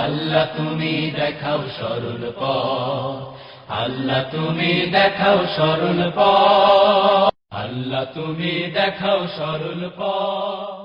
Speaker 2: আল্লাহ তুমি দেখাও সরল প আল্লাহ তুমি দেখাও সরল প আল্লাহ তুমি দেখাও সরল পথ।